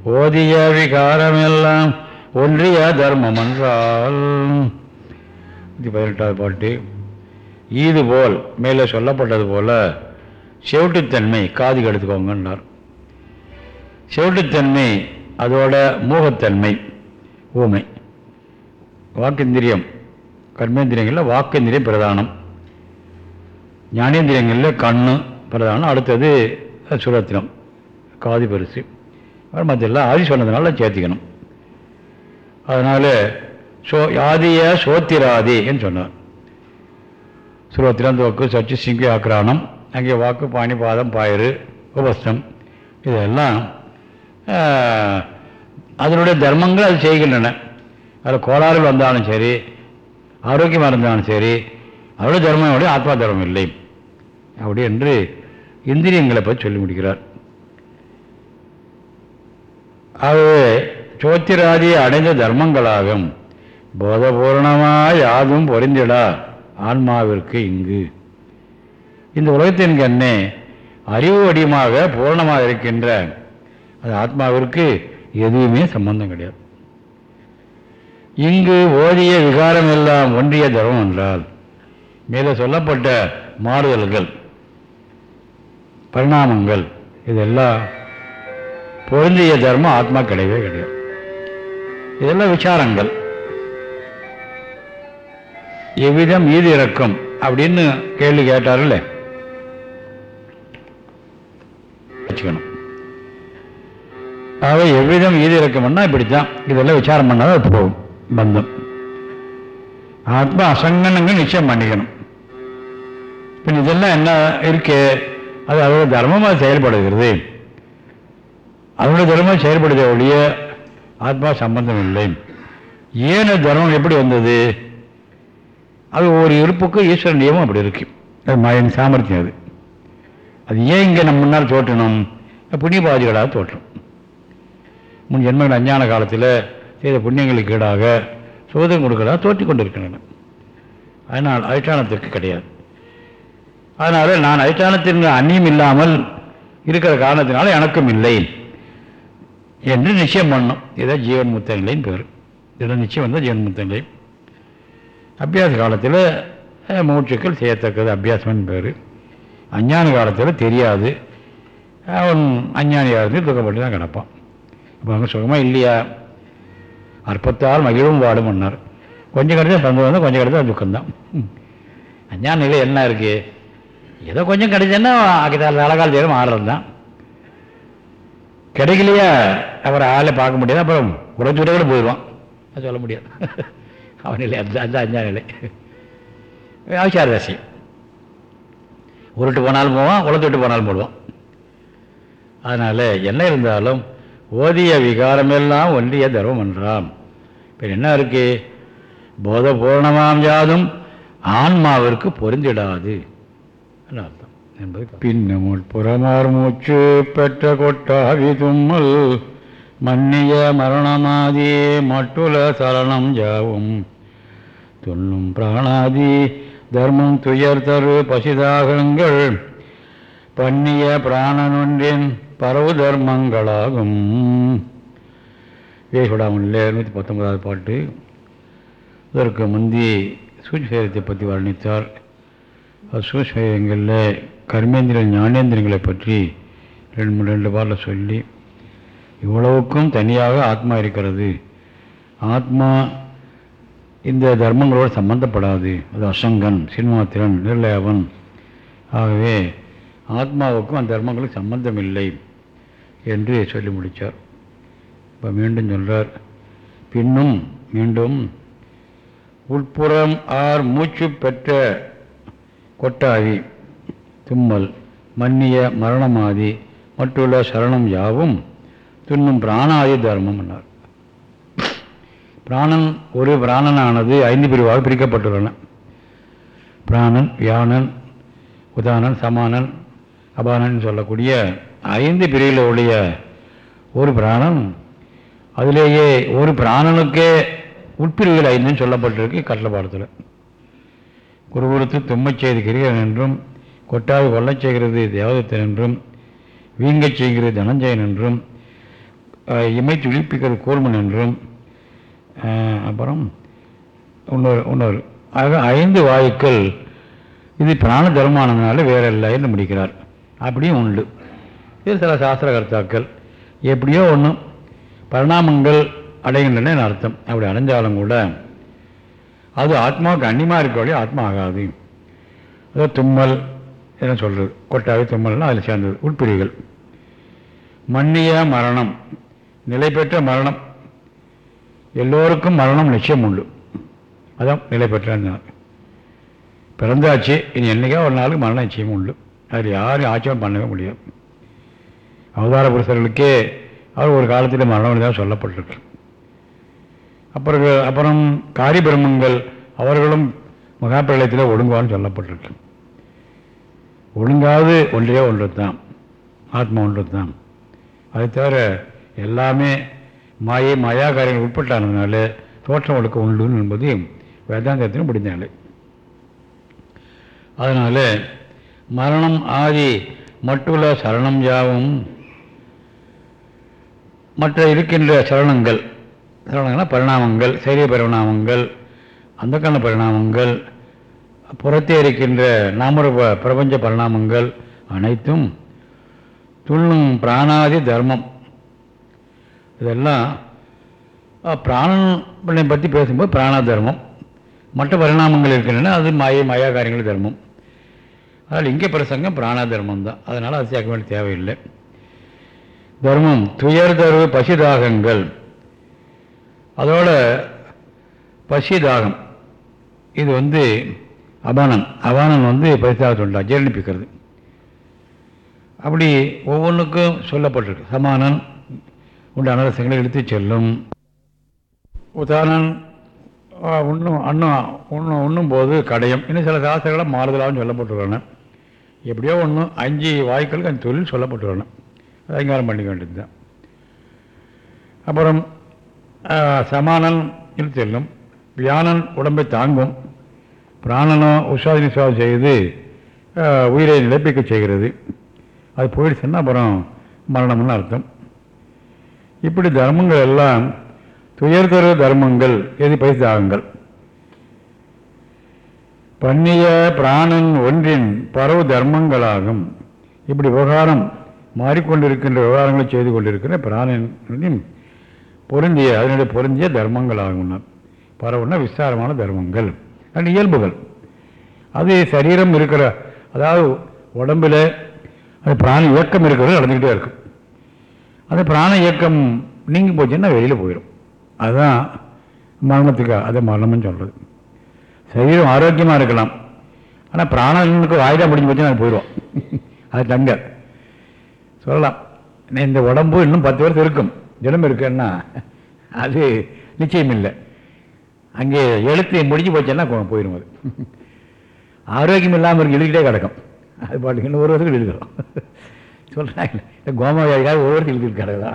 ஓதிய விகாரமெல்லாம் ஒன்றிய தர்மம் என்றால் இது பதினெட்டாவது பாட்டு. இதுபோல் மேலே சொல்லப்பட்டது போல செவிட்டுத்தன்மை காதுக்கு எடுத்துக்கோங்கன்னார். செவிட்டுத்தன்மை அதோட மூகத்தன்மை ஊமை. வாக்கேந்திரியம் கர்மேந்திரியங்களில் வாக்கேந்திரியம் பிரதானம். ஞானேந்திரியங்களில் கண்ணு பிரதானம். அடுத்தது சுரத்தினம் காது பெருசு. மற்றெல்லாம் ஆதி சொன்னதுனால சேர்த்திக்கணும். அதனால் சோ ஆதிய சோத்திராதி என்று சொன்னார். சுரோத்திரம் தோக்கு சச்சு சிங்கி ஆக்கிரானம் அங்கே வாக்கு பாணி பாதம் பாயிறு உபஸ்தம் இதெல்லாம் அதனுடைய தர்மங்கள் அது செய்கின்றன. அதில் கோளாறுகள் வந்தாலும் சரி ஆரோக்கியமாக இருந்தாலும் சரி அதோட தர்மம் விட ஆத்மா தர்மம் இல்லை. அப்படி என்று இந்திரியங்களை பற்றி சொல்லி முடிக்கிறார். ஆகவே சோத்திராதி அடைந்த தர்மங்களாகும். போதபூர்ணமாக யாதும் பொருந்திடா ஆன்மாவிற்கு இங்கு. இந்த உலகத்தின் கண்ணே அறிவு வடிவமாக பூர்ணமாக இருக்கின்ற அது ஆத்மாவிற்கு எதுவுமே சம்பந்தம் கிடையாது. இங்கு ஓதிய விகாரம் எல்லாம் ஒன்றிய தர்மம் என்றால் மேலே சொல்லப்பட்ட மாறுதல்கள் பரிணாமங்கள் இதெல்லாம் பொருந்திய தர்மம் ஆத்மா கிடையவே கிடையாது. இதெல்லாம் விசாரங்கள்? எவ்விதம் ஈது இறக்கும் அப்படின்னு கேள்வி கேட்டார்ல வச்சுக்கணும். ஆக எவ்விதம் ஈது இறக்கம்னா இப்படித்தான். இதெல்லாம் விசாரம் பண்ணாதான் அது போகும். பந்தம். ஆத்மா அசங்கனங்கள் நிச்சயம் பண்ணிக்கணும். இப்போ இதெல்லாம் என்ன இருக்கு? அது அதோட தர்மமாக செயல்படுகிறது. அதோட தர்மம் செயல்படுதே ஒழிய ஆத்மா சம்பந்தம் இல்லை. ஏன் ஜனம் தர்மம் எப்படி வந்தது? அது ஒவ்வொரு இருப்புக்கும் ஈஸ்வரன் நியமம் அப்படி இருக்கு. அது மயன் சாமர்த்தியம் அது. அது ஏன் இங்கே நம்ம முன்னால் தோற்றணும்? புண்ணியபாதிகளாக தோற்றும். முன் ஜென்மங்கள் அஞ்ஞான காலத்தில் செய்த புண்ணியங்களுக்கு ஈடாக சோதனை கொடுக்கலாக தோற்றி கொண்டிருக்கின்றன. அதனால் அதிஷ்டானத்திற்கு கிடையாது. அதனால் நான் அதிஷ்டானத்தின் அந்நியம் இல்லாமல் இருக்கிற காரணத்தினால எனக்கும் இல்லை. என்று நிச்சயம் பண்ணும். இதுதான் ஜீவன் முத்த நிலைன்னு பேர். இதெல்லாம் நிச்சயம் வந்தால் ஜீவன் முத்த நிலை அபியாச காலத்தில் மூச்சுக்கள் செய்யத்தக்கது அபியாசம்னு பேர். அஞ்ஞான காலத்தில் தெரியாது. அவன் அஞ்ஞானியாக இருந்து துக்கப்பட்டு தான் கிடப்பான். இப்போ அவங்க சுகமாக இல்லையா? அற்பத்தால் மகிழும் வாடும் பண்ணார் கொஞ்சம் கிடைச்சா சந்தோஷம் கொஞ்சம் கிடைச்சா துக்கம்தான். அஞ்ஞான நிலை என்ன இருக்குது ஏதோ கொஞ்சம் கிடைச்சேன்னா அகிதால் அழகால் தேரம் ஆடுறது தான் கிடைக்கலையா? அவரை ஆளை பார்க்க முடியாது. அப்புறம் உடச்சுட கூட போயிடுவான். அது சொல்ல முடியாது. அவன் நிலை அந்த அந்த அஞ்சா நிலை அவசாரதாசி உருட்டு போனாலும் போவான் உளத்துட்டு போனாலும் போடுவான். அதனால் என்ன இருந்தாலும் ஓதிய விகாரமெல்லாம் ஒன்றிய தர்மம் என்றான் இப்போ என்ன இருக்கு? போத பூர்ணமாம் ஆன்மாவிற்கு பொருந்திடாது. என்ன என்பது பின்னமுள் புறமார் மூச்சு பெற்ற கொட்டாவி தும்மல் மன்னிய மரணமாதி மட்டுல சரணம் யாவும். துண்ணும் பிராணாதி தர்மம் துயர் தரு பசிதாகங்கள் பண்ணிய பிராணனொன்றின் பரவு தர்மங்களாகும் வேசுடாமல்ல நூற்றி பத்தொன்பதாவது பாட்டு. இதற்கு முந்தி சூழ்சேரத்தை பற்றி வர்ணித்தார். சூழ்சேரங்களில் கர்மேந்திர ஞானேந்திரங்களை பற்றி ரெண்டு ரெண்டு பாரில் சொல்லி இவ்வளவுக்கும் தனியாக ஆத்மா இருக்கிறது. ஆத்மா இந்த தர்மங்களோடு சம்பந்தப்படாது. அது அசங்கன் சின்மாத்திரன் நிர்லயவன். ஆகவே ஆத்மாவுக்கும் அந்த தர்மங்களுக்கு சம்பந்தம் இல்லை என்று சொல்லி முடித்தார் இப்போ மீண்டும் சொல்கிறார் பின்னும் மீண்டும் உட்புறம் ஆர் மூச்சு பெற்ற கொட்டாவி தும்மல் மன்னிய மரணமாதி மற்றுள்ள சரணம் யாவும் துண்ணும் பிராணாதி தர்மம் என்றார். பிராணன் ஒரு பிராணனானது ஐந்து பிரிவாக பிரிக்கப்பட்டுள்ளன. பிராணன் வியானன் உதானன் சமானன் அபானன் சொல்லக்கூடிய ஐந்து பிரிவில் உடைய ஒரு பிராணன் அதிலேயே ஒரு பிராணனுக்கே உட்பிரிவுகள் ஐந்துன்னு சொல்லப்பட்டிருக்கு கட்டளப்பாடத்தில் குருகுலத்து தும்மச் செய்து கிரிகன் என்றும் கொட்டாவி கொல்லச் செய்கிறது தேவதத்தன் என்றும் வீங்கச் செய்கிறது தனஞ்சயன் என்றும் இமை துளிப்பிக்கிறது கூர்மன் என்றும் அப்புறம் இன்னொரு இன்னொரு ஆக ஐந்து வாயுக்கள். இது பிராண தர்மானதுனால வேற இல்லை என்று முடிக்கிறார். அப்படியும் உண்டு. இது சில சாஸ்திர கர்த்தாக்கள் எப்படியோ ஒன்றும் பரிணாமங்கள் அடைகின்றன அர்த்தம். அப்படி அடைஞ்சாலும் கூட அது ஆத்மாவுக்கு அன்னிமா இருக்க வழி ஆத்மா ஆகாது. அதோ தும்மல் இதெல்லாம் சொல்கிறது கொட்டாவி தும்மல்னா அதில் சேர்ந்தது. உட்பிரிவுகள் மன்னிய மரணம். நிலை பெற்ற மரணம். எல்லோருக்கும் மரணம் நிச்சயம் உண்டு. அதான் நிலை பெற்ற பிறந்தாச்சு. இனி என்னைக்கா ஒரு நாளுக்கு மரணம் நிச்சயம் உண்டு. அதில் யாரும் ஆச்சரியம் பண்ணவே முடியாது. அவதார புருஷர்களுக்கே அவர் ஒரு காலத்தில் மரணம் தான் சொல்லப்பட்டிருக்கு அப்புறம் அப்புறம் காரி பிரம்மங்கள் அவர்களும் மகாபிரளயத்தில் ஒழுங்குவான்னு சொல்லப்பட்டிருக்கு ஒழுங்காவது ஒன்றே ஒன்று தான் ஆத்மா ஒன்று தான் அதை தவிர எல்லாமே மாயை மாயா காரியங்கள் உட்பட்டானதுனால தோற்றம் ஒழுக்க உண்டுன்னு என்பது வேதாந்தத்திலும் முடிந்தாள் அதனால் மரணம் ஆதி மட்டுள்ள சரணம் யாவும் மற்ற இருக்கின்ற சரணங்கள் சரணங்கள்னா பரிணாமங்கள் சரிய பரிணாமங்கள் அந்த கால பரிணாமங்கள் புறத்தே இருக்கின்ற நாமரூப பிரபஞ்ச பரிணாமங்கள் அனைத்தும் துள்ளும் பிராணாதி தர்மம். இதெல்லாம் பிராணனை பற்றி பேசும்போது பிராணா தர்மம். மற்ற பரிணாமங்கள் இருக்கின்றன அது மாய மாயா காரியங்கள் தர்மம். அதனால் இங்கே பிரசங்கம் பிராணா தர்மம் தான். அதனால் அது சேர்க்க வேண்டிய தேவையில்லை. தர்மம் துயர் தருவு பசிதாகங்கள். அதோட பசிதாகம். இது வந்து அபானன் அபானன் வந்து பரிசாகத்தை உண்டா ஜீரணிப்பிக்கிறது அப்படி ஒவ்வொன்றுக்கும் சொல்லப்பட்டிருக்கு. சமானன் உண்டு அனரசங்களை எடுத்து செல்லும். உதாரணம் உண்ணும் அன்னும் உண்ணும் உண்ணும் போது கடையும். இன்னும் சில சாஸ்திரங்களை மாறுதலாகவும் சொல்லப்பட்டுள்ளன எப்படியோ ஒன்று அஞ்சு வாய்க்களுக்கு அந்த தொழில் சொல்லப்பட்டுள்ளன அது அங்கீகாரம் பண்ணிக்க வேண்டியது தான் அப்புறம் சமானன் செல்லும். வியானன் உடம்பை தாங்கும். பிராணனோ உஷாதி சுவாசம் செய்து உயிரை நிலைப்பிக்க செய்கிறது. அது போயிடுச்சுன்னா அப்புறம்? மரணம்னு அர்த்தம். இப்படி தர்மங்கள் எல்லாம் துயர்தரு தர்மங்கள் எது பைசாகங்கள் பண்ணிய பிராணன் ஒன்றின் பரவு தர்மங்களாகும். இப்படி விவகாரம் மாறிக்கொண்டிருக்கின்ற விவகாரங்களை செய்து கொண்டிருக்கிற பிராணனின் பொருந்திய அதனுடைய பொருந்திய தர்மங்களாகும் பரவுன்னா விஸ்தாரமான தர்மங்கள். அது இயல்புகள். அது சரீரம் இருக்கிற அதாவது உடம்பில் அது பிராண இயக்கம் இருக்கிறது நடந்துக்கிட்டே இருக்கும். அந்த பிராண இயக்கம் நீங்கி போச்சுன்னா வெளியில் போயிடும் அதுதான் மரணத்துக்காக அதை மரணம்னு சொல்கிறது சரீரம் ஆரோக்கியமாக இருக்கலாம். ஆனால் பிராணனுக்கு வாய்தா முடிஞ்சு போச்சுன்னா அது போயிடுவோம் அது தங்க. சொல்லலாம். இந்த உடம்பு இன்னும் பத்து வருஷம் இருக்கும். தினம் இருக்குன்னா அது நிச்சயம் இல்லை அங்கே எழுத்து முடிஞ்சு போச்சுன்னா போயிடும் அது. ஆரோக்கியம் இல்லாமல் இருக்கு எழுதிக்கிட்டே கிடக்கும். அது பாட்டுக்கு இன்னும் ஒரு வருஷத்துக்கு எழுதுகிறோம். சொல்கிறாங்க இல்லை கோமாவியாக ஒரு வருஷத்துக்கு எழுதிட்டு கிடக்குதா?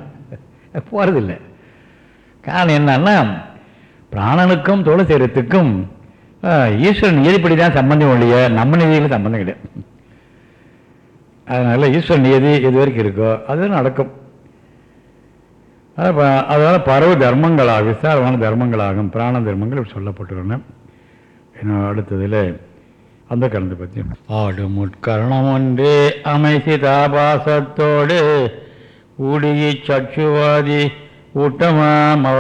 போகிறதில்லை காரணம் என்னன்னா பிராணனுக்கும் தோழசேரத்துக்கும் ஈஸ்வரன் நியதிப்படி தான் சம்பந்தம் இல்லையா நம்ம நிதியில் சம்பந்தம் கிடையாது. அதனால் ஈஸ்வரன் நியதி எது வரைக்கும் இருக்கோ அது நடக்கும். அதனால் பறவை தர்மங்களாக விசாரமான தர்மங்களாகும் பிராண தர்மங்கள் சொல்லப்பட்டுள்ளன இன்னும் அடுத்ததில் அந்த கலந்து பற்றி ஆடு முட்கரணம் ஒன்றே அமைசிதாபாசத்தோடு ஊடுகி சச்சுவாதி கூட்டமாம் அவ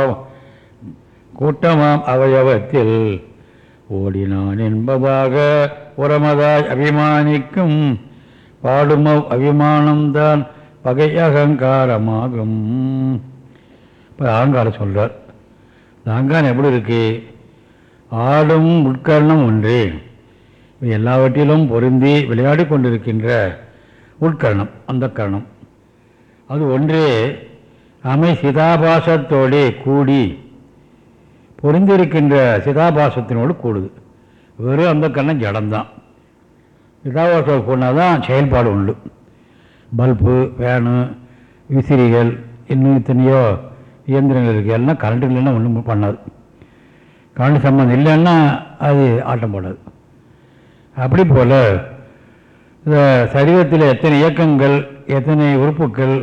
கூட்டமாம் அவயவத்தில் ஓடினான் என்பதாக உரமதாய் அபிமானிக்கும் பாடுமவ் அபிமானம்தான் பகை அகங்காரமாகும் இப்போ அகங்காரம் சொல்கிறார் இந்த அகங்காரம் எப்படி இருக்குது ஆடும் உட்கரணம் ஒன்று. எல்லாவற்றிலும் பொருந்தி விளையாடி கொண்டிருக்கின்ற உட்கரணம் அந்த கரணம். அது ஒன்றே அமை சிதாபாசத்தோடே கூடி பொருந்திருக்கின்ற சிதாபாசத்தினோடு கூடுது. வெறும் அந்த கண்ணம் ஜடம்தான். சிதாபாசம் போனால் தான் செயல்பாடு உண்டு. பல்பு ஃபேனு விசிறிகள் இன்னும் இத்தனையோ இயந்திரங்கள் இருக்குது எல்லாம் கரண்ட் இல்லைன்னா ஒன்றும் பண்ணாது. கரண்ட் சம்மந்தம் இல்லைன்னா அது ஆட்டம் போடாது. அப்படி போல் இந்த சரீரத்தில் எத்தனை இயக்கங்கள் எத்தனை உறுப்புகள்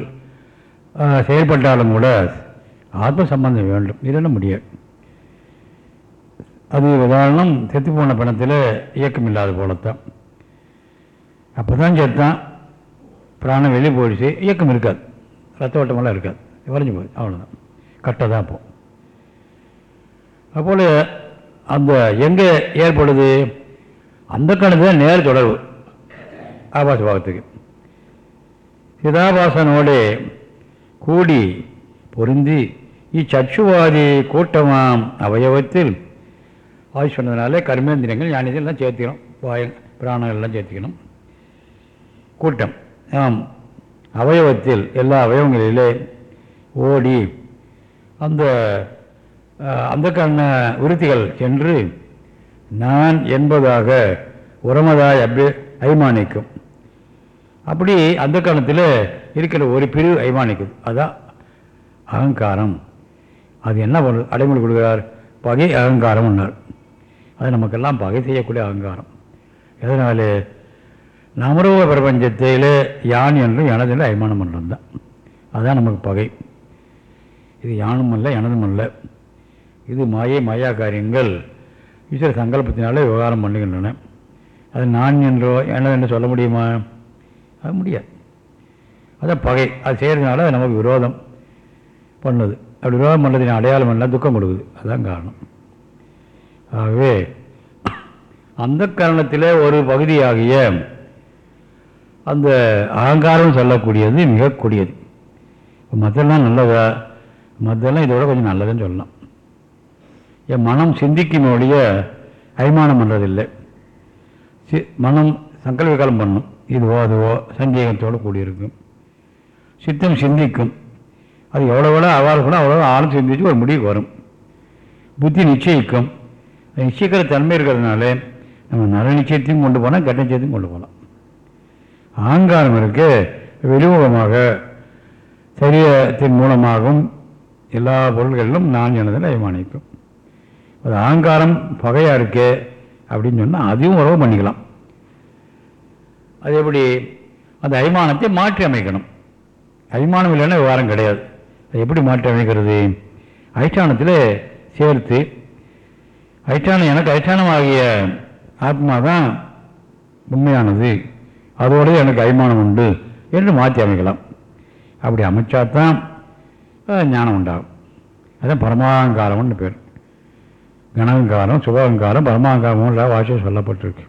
செயல்பட்டாலும் கூட ஆத்ம சம்பந்தம் வேண்டும். இல்லைன்னா முடியாது. அது உதாரணம் செத்து போன பணத்தில் இயக்கம் இல்லாத போலத்தான். அப்போ தான் செத்தான். பிராணம் வெளியே போயிடுச்சு இயக்கம் இருக்காது. ரத்த ஓட்டமெல்லாம் இருக்காது. வரைஞ்சி போகுது. அவ்வளோதான் கட்டை தான் இப்போ அப்போது அந்த எங்கே ஏற்படுது? அந்த கணக்கு தான் நேர் தொடர்பு. ஆபாச பாகத்துக்கு. சிதாபாசனோடு கூடி பொருந்தி இச்சச்சுவாதி கூட்டமாம் அவயவத்தில் ஆய் சொன்னதுனாலே கர்மேந்திரங்கள் ஞானியெல்லாம் சேர்த்துக்கணும். வாய பிராணங்கள்லாம் எல்லாம் சேர்த்துக்கணும். கூட்டம். ஆம். அவயவத்தில் எல்லா அவயவங்களிலே ஓடி அந்த அந்த கண்ண விருத்திகள் சென்று நான் என்பதாக உரமதாய் அப்படி அபிமானிக்கும். அப்படி அந்த காலத்தில் இருக்கிற ஒரு பிரிவு அபிமானிக்குது அதுதான் அகங்காரம். அது என்ன பண்ணுறது அடைமொழி கொடுக்கிறார்? பகை அகங்காரம்னார் அது நமக்கெல்லாம் பகை செய்யக்கூடிய அகங்காரம். எதனால்? நமருவ பிரபஞ்சத்தில் யான் என்றும் எனது அபிமானம் பண்ணுறது தான் அதுதான் நமக்கு பகை. இது யானும் அல்ல எனதும் அல்ல. இது மாயை மாயா காரியங்கள். ஈஸ்வர சங்கல்பத்தினாலே விவகாரம் பண்ணுகின்றன. அது நான் என்றோ எனது என்று சொல்ல முடியுமா? அது முடியாது. அதான் பகை. அது செய்கிறதுனால அது நமக்கு விரோதம் பண்ணுது. அப்படி விரோதம் பண்ணுறதுன அடையாளம் என்ன? துக்கம் கொடுக்குது. அதுதான் காரணம். ஆகவே அந்த கரணத்தில் ஒரு பகுதியாகிய அந்த அகங்காரம் சொல்லக்கூடியது மிகக்கூடியது. மற்றெல்லாம் நல்லதா? மதெல்லாம் இதோட கொஞ்சம் நல்லதுன்னு சொல்லலாம். என் மனம் சிந்திக்கும் ஒழிய அபிமானம் பண்ணுறதில்லை சி மனம் சங்கல்ப காலம் பண்ணும். இதுவோ அதுவோ சந்தேகத்தோடு கூடியிருக்கும். சித்தம் சிந்திக்கும். அது எவ்வளோ எவ்வளோ அவாறு அவ்வளோ ஆளும் சிந்திச்சு ஒரு முடிவுக்கு வரும். புத்தி நிச்சயிக்கும். நிச்சயிக்கிற தன்மை இருக்கிறதுனால நம்ம நல்ல நிச்சயத்தையும் கொண்டு போனால் கெட்ட நிச்சயத்தையும் கொண்டு போகலாம். ஆங்காரம் இருக்கு. வெளிமுகமாக சரீரத்தின் மூலமாகவும் எல்லா பொருள்களிலும் நான் எனதில் அபிமானிக்கும் அது அகங்காரம் பகையாக இருக்கே அப்படின்னு சொன்னால் அதையும் உறவு பண்ணிக்கலாம். அது எப்படி? அந்த அபிமானத்தை மாற்றி அமைக்கணும் அபிமானம் இல்லைன்னா விவகாரம் கிடையாது. அது எப்படி மாற்றி அமைக்கிறது அதிஷ்டானத்தில் சேர்த்து அதிஷ்டானம் எனக்கு அதிஷ்டானமாகிய ஆத்மா தான் உண்மையானது. அதோடு எனக்கு அபிமானம் உண்டு என்று மாற்றி அமைக்கலாம் அப்படி அமைச்சாதான் ஞானம் உண்டாகும். அதுதான் பரமாங்காரம்னு பேர். கணகங்காரம் சுபகங்காரம் பரமாங்காரமும் இல்லை வாசியம் சொல்லப்பட்டிருக்கு.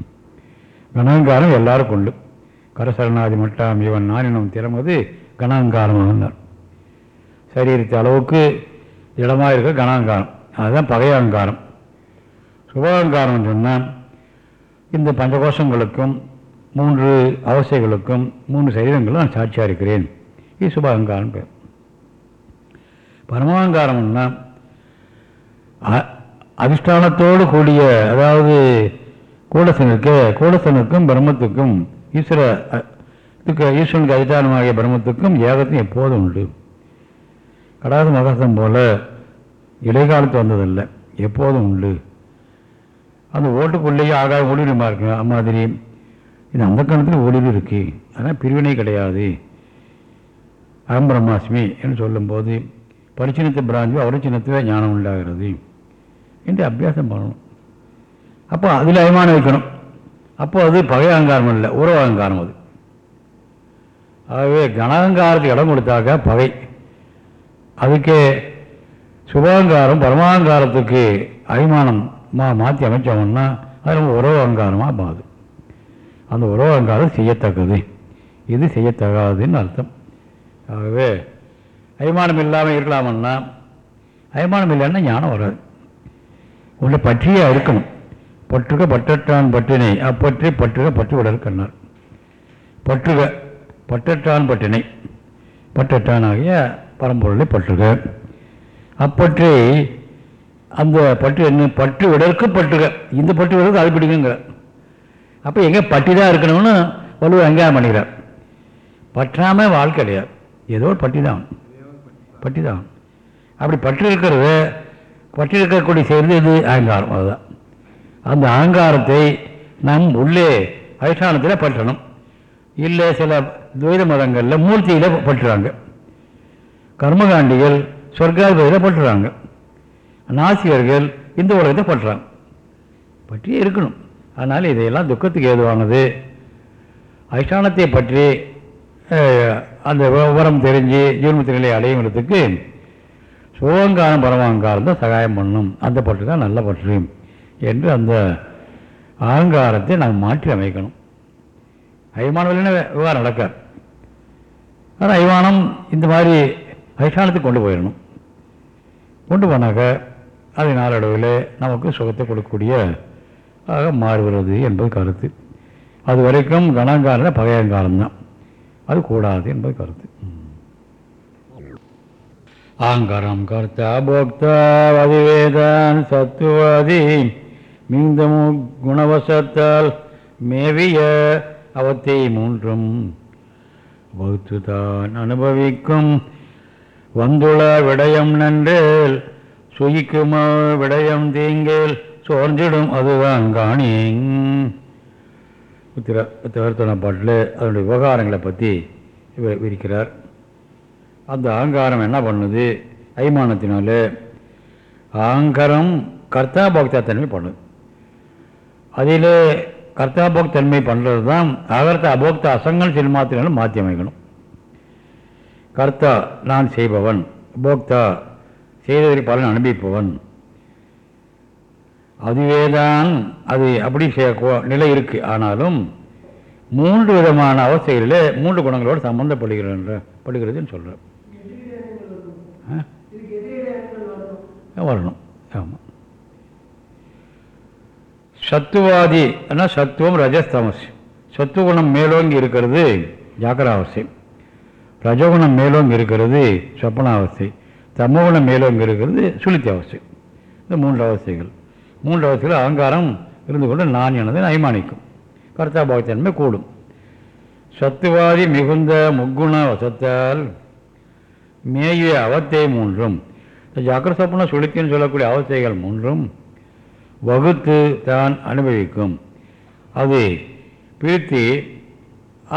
கணகங்காரம் எல்லாருக்கும் உண்டு. கரசரணாதி மட்டாம் இவன் நானினம் திறமது கணாங்காரமாகனார் சரீரத்து அளவுக்கு இடமாக இருக்க கணாங்காரம் அதுதான் பகையங்காரம் சுபகங்காரம் சொன்னால் இந்த பஞ்சகோஷங்களுக்கும் மூன்று அவசைகளுக்கும் மூன்று சரீரங்களும் நான் சாட்சியாக இருக்கிறேன். இது சுபகங்காரம் பேர். பரமாங்காரம்னா அதிஷ்டானத்தோடு கூடிய அதாவது கூடசனுக்கு கூடசனுக்கும் பிரம்மத்துக்கும் ஈஸ்வர இதுக்கு ஈஸ்வரனுக்கு அதிஷ்டானமாகிய பிரம்மத்துக்கும் ஏகத்தையும் எப்போதும் உண்டு. கடாத மகாசம் போல இடைக்காலத்து வந்ததில்லை எப்போதும் உண்டு. அந்த ஓட்டுக்குள்ளேயே ஆகாய ஒளிரமாக இருக்கு அம்மாதிரி இது அந்த கணத்தில் ஒளிவு இருக்குது அதனால் பிரிவினை கிடையாது. அகம்பிரம்மாஸ்மி என்று சொல்லும்போது பரிச்சினத்தை பிராந்தி அவரிச்சினத்துவே ஞானம் உண்டாகிறது என்று அபியாசம் பண்ணணும். அப்போ அதில் அபிமானம் வைக்கணும். அப்போ அது பகை அகங்காரம் இல்லை உறவு அகங்காரம் அது. ஆகவே கனகங்காரத்துக்கு இடம் கொடுத்தாக்க பகை. அதுக்கு சுபாங்காரம் பரமாங்காரத்துக்கு அபிமானம் மா மாற்றி அமைச்சோம்னா அது நம்ம உறவு அகங்காரமாக மாது அந்த உறவு அகங்காரம் செய்யத்தக்கது. இது செய்யத்தகாதுன்னு அர்த்தம். ஆகவே அபிமானம் இல்லாமல் இருக்கலாமன்னா அபிமானம் இல்லைன்னா ஞானம் வராது. உன்னை பற்றியே இருக்கணும் பற்றுக பற்றற்றான் பற்றினை. அப்பற்றி பற்றுக பற்று விடல் கண்ணார் பற்றுக பற்றற்றான் பற்றினை. பற்றற்றான் ஆகிய பரம்பொருளை பற்றுக. அப்பற்றி அந்த பற்று என்ன? பற்று விடலுக்கு பற்றுக. இந்த பற்று விடலுக்கு அது பிடிக்குங்கிற. அப்போ எங்கே பட்டி தான் இருக்கணும்னு வலுவர் அங்கீகாரம் பண்ணிக்கிறார். பற்றாமல் வாழ்க்கை கிடையாது. ஏதோ ஒரு பட்டி தான் பட்டி தான் அப்படி பற்று இருக்கிறது பற்றி இருக்கக்கூடிய சேர்ந்து இது அகங்காரம் அதுதான். அந்த அகங்காரத்தை நம் உள்ளே அதிஷ்டானத்தில் பற்றணும். இல்லை சில துவைத மதங்களில் மூர்த்தியில் பற்றுறாங்க. கர்மகாண்டிகள் சொர்க்காதிபதியில் பற்றுறாங்க. நாசிகர்கள் இந்த உலகத்தை பற்றுறாங்க. பற்றியே இருக்கணும். அதனால் இதையெல்லாம் துக்கத்துக்கு ஏதுவானது? அதிஷ்டானத்தை பற்றி அந்த விவரம் தெரிஞ்சு ஜீவனத்து நிலையை அடையுங்கிறதுக்கு சிவங்காரம் பரமாங்காரம் தான் சகாயம் பண்ணணும் அந்த பற்று தான் நல்ல பற்று என்று அந்த அகங்காரத்தை நாங்கள் மாற்றி அமைக்கணும். அய்மானம் இல்லைன்னா விவகாரம் நடக்காது ஆனால் அய்மானம் இந்த மாதிரி அதிஷ்டானத்துக்கு கொண்டு போயிடணும். கொண்டு போனாக்க அது நாளடைவில் நமக்கு சுகத்தை கொடுக்கக்கூடிய ஆக மாறுகிறது என்பது கருத்து. அது வரைக்கும் கணங்காரம் பகையங்காரம் தான். அது கூடாது என்பது கருத்து. ஆங்கரம் கர்த்தா போக்தா அதிவேதான் சத்துவாதி மீந்தமு குணவசத்தால் மேவிய அவத்தை மூன்றும் வகுத்து தான் அனுபவிக்கும். வந்துள்ள விடயம் நன்றேல் சுயிக்குமா விடயம் தீங்கேல் சோர்ந்திடும் அதுதான் காணியேன் உத்திர உத்தவர்த்தன பாட்டில் அதனுடைய விவகாரங்களை பற்றி இவர் விரிக்கிறார். அந்த அகங்காரம் என்ன பண்ணுது? அய்மானத்தினால அகங்காரம் கர்த்தா போக்தா தன்மை பண்ணுது. அதில் கர்த்தா போக்தன்மை பண்ணுறது தான் அகர்த்த அபோக்த அசங்கல் சினிமாத்தினாலும் மாற்றி அமைக்கணும். கர்த்தா நான் செய்பவன் போக்தா செய்ததற்கு பலன் அனுபவிப்பவன் அதுவே தான் அது அப்படி நிலை இருக்கு. ஆனாலும் மூன்று விதமான அவஸ்தைகளிலே மூன்று குணங்களோடு சம்பந்தப்படுகிற படுகிறதுன்னு சொல்கிறேன் வரணும். ஆமாம் சத்துவாதி ஆனால் சத்துவம் ரஜஸ்தமஸ் சத்துவகுணம் மேலோங்கி இருக்கிறது ஜாக்கிராவஸ்தை. ரஜகுணம் மேலோங்கி இருக்கிறது சொப்பனாவஸ்தை தமோகுணம் மேலோங்கி இருக்கிறது சுழித்த அவஸ்தை இந்த மூன்று அவஸ்தைகள். மூன்று அகங்காரம் இருந்து கொண்டு நான் எனது நைமானிக்கும் கர்த்தாபாவத்தன்மை கூடும். சத்துவாதி மிகுந்த முக்குண வசத்தால் மேய அவத்தை மூன்றும். ஜாக்கிர சொப்பன சொல்லக்கூடிய அவஸ்தைகள் மூன்றும் வகுத்து தான் அனுபவிக்கும். அது பிரித்து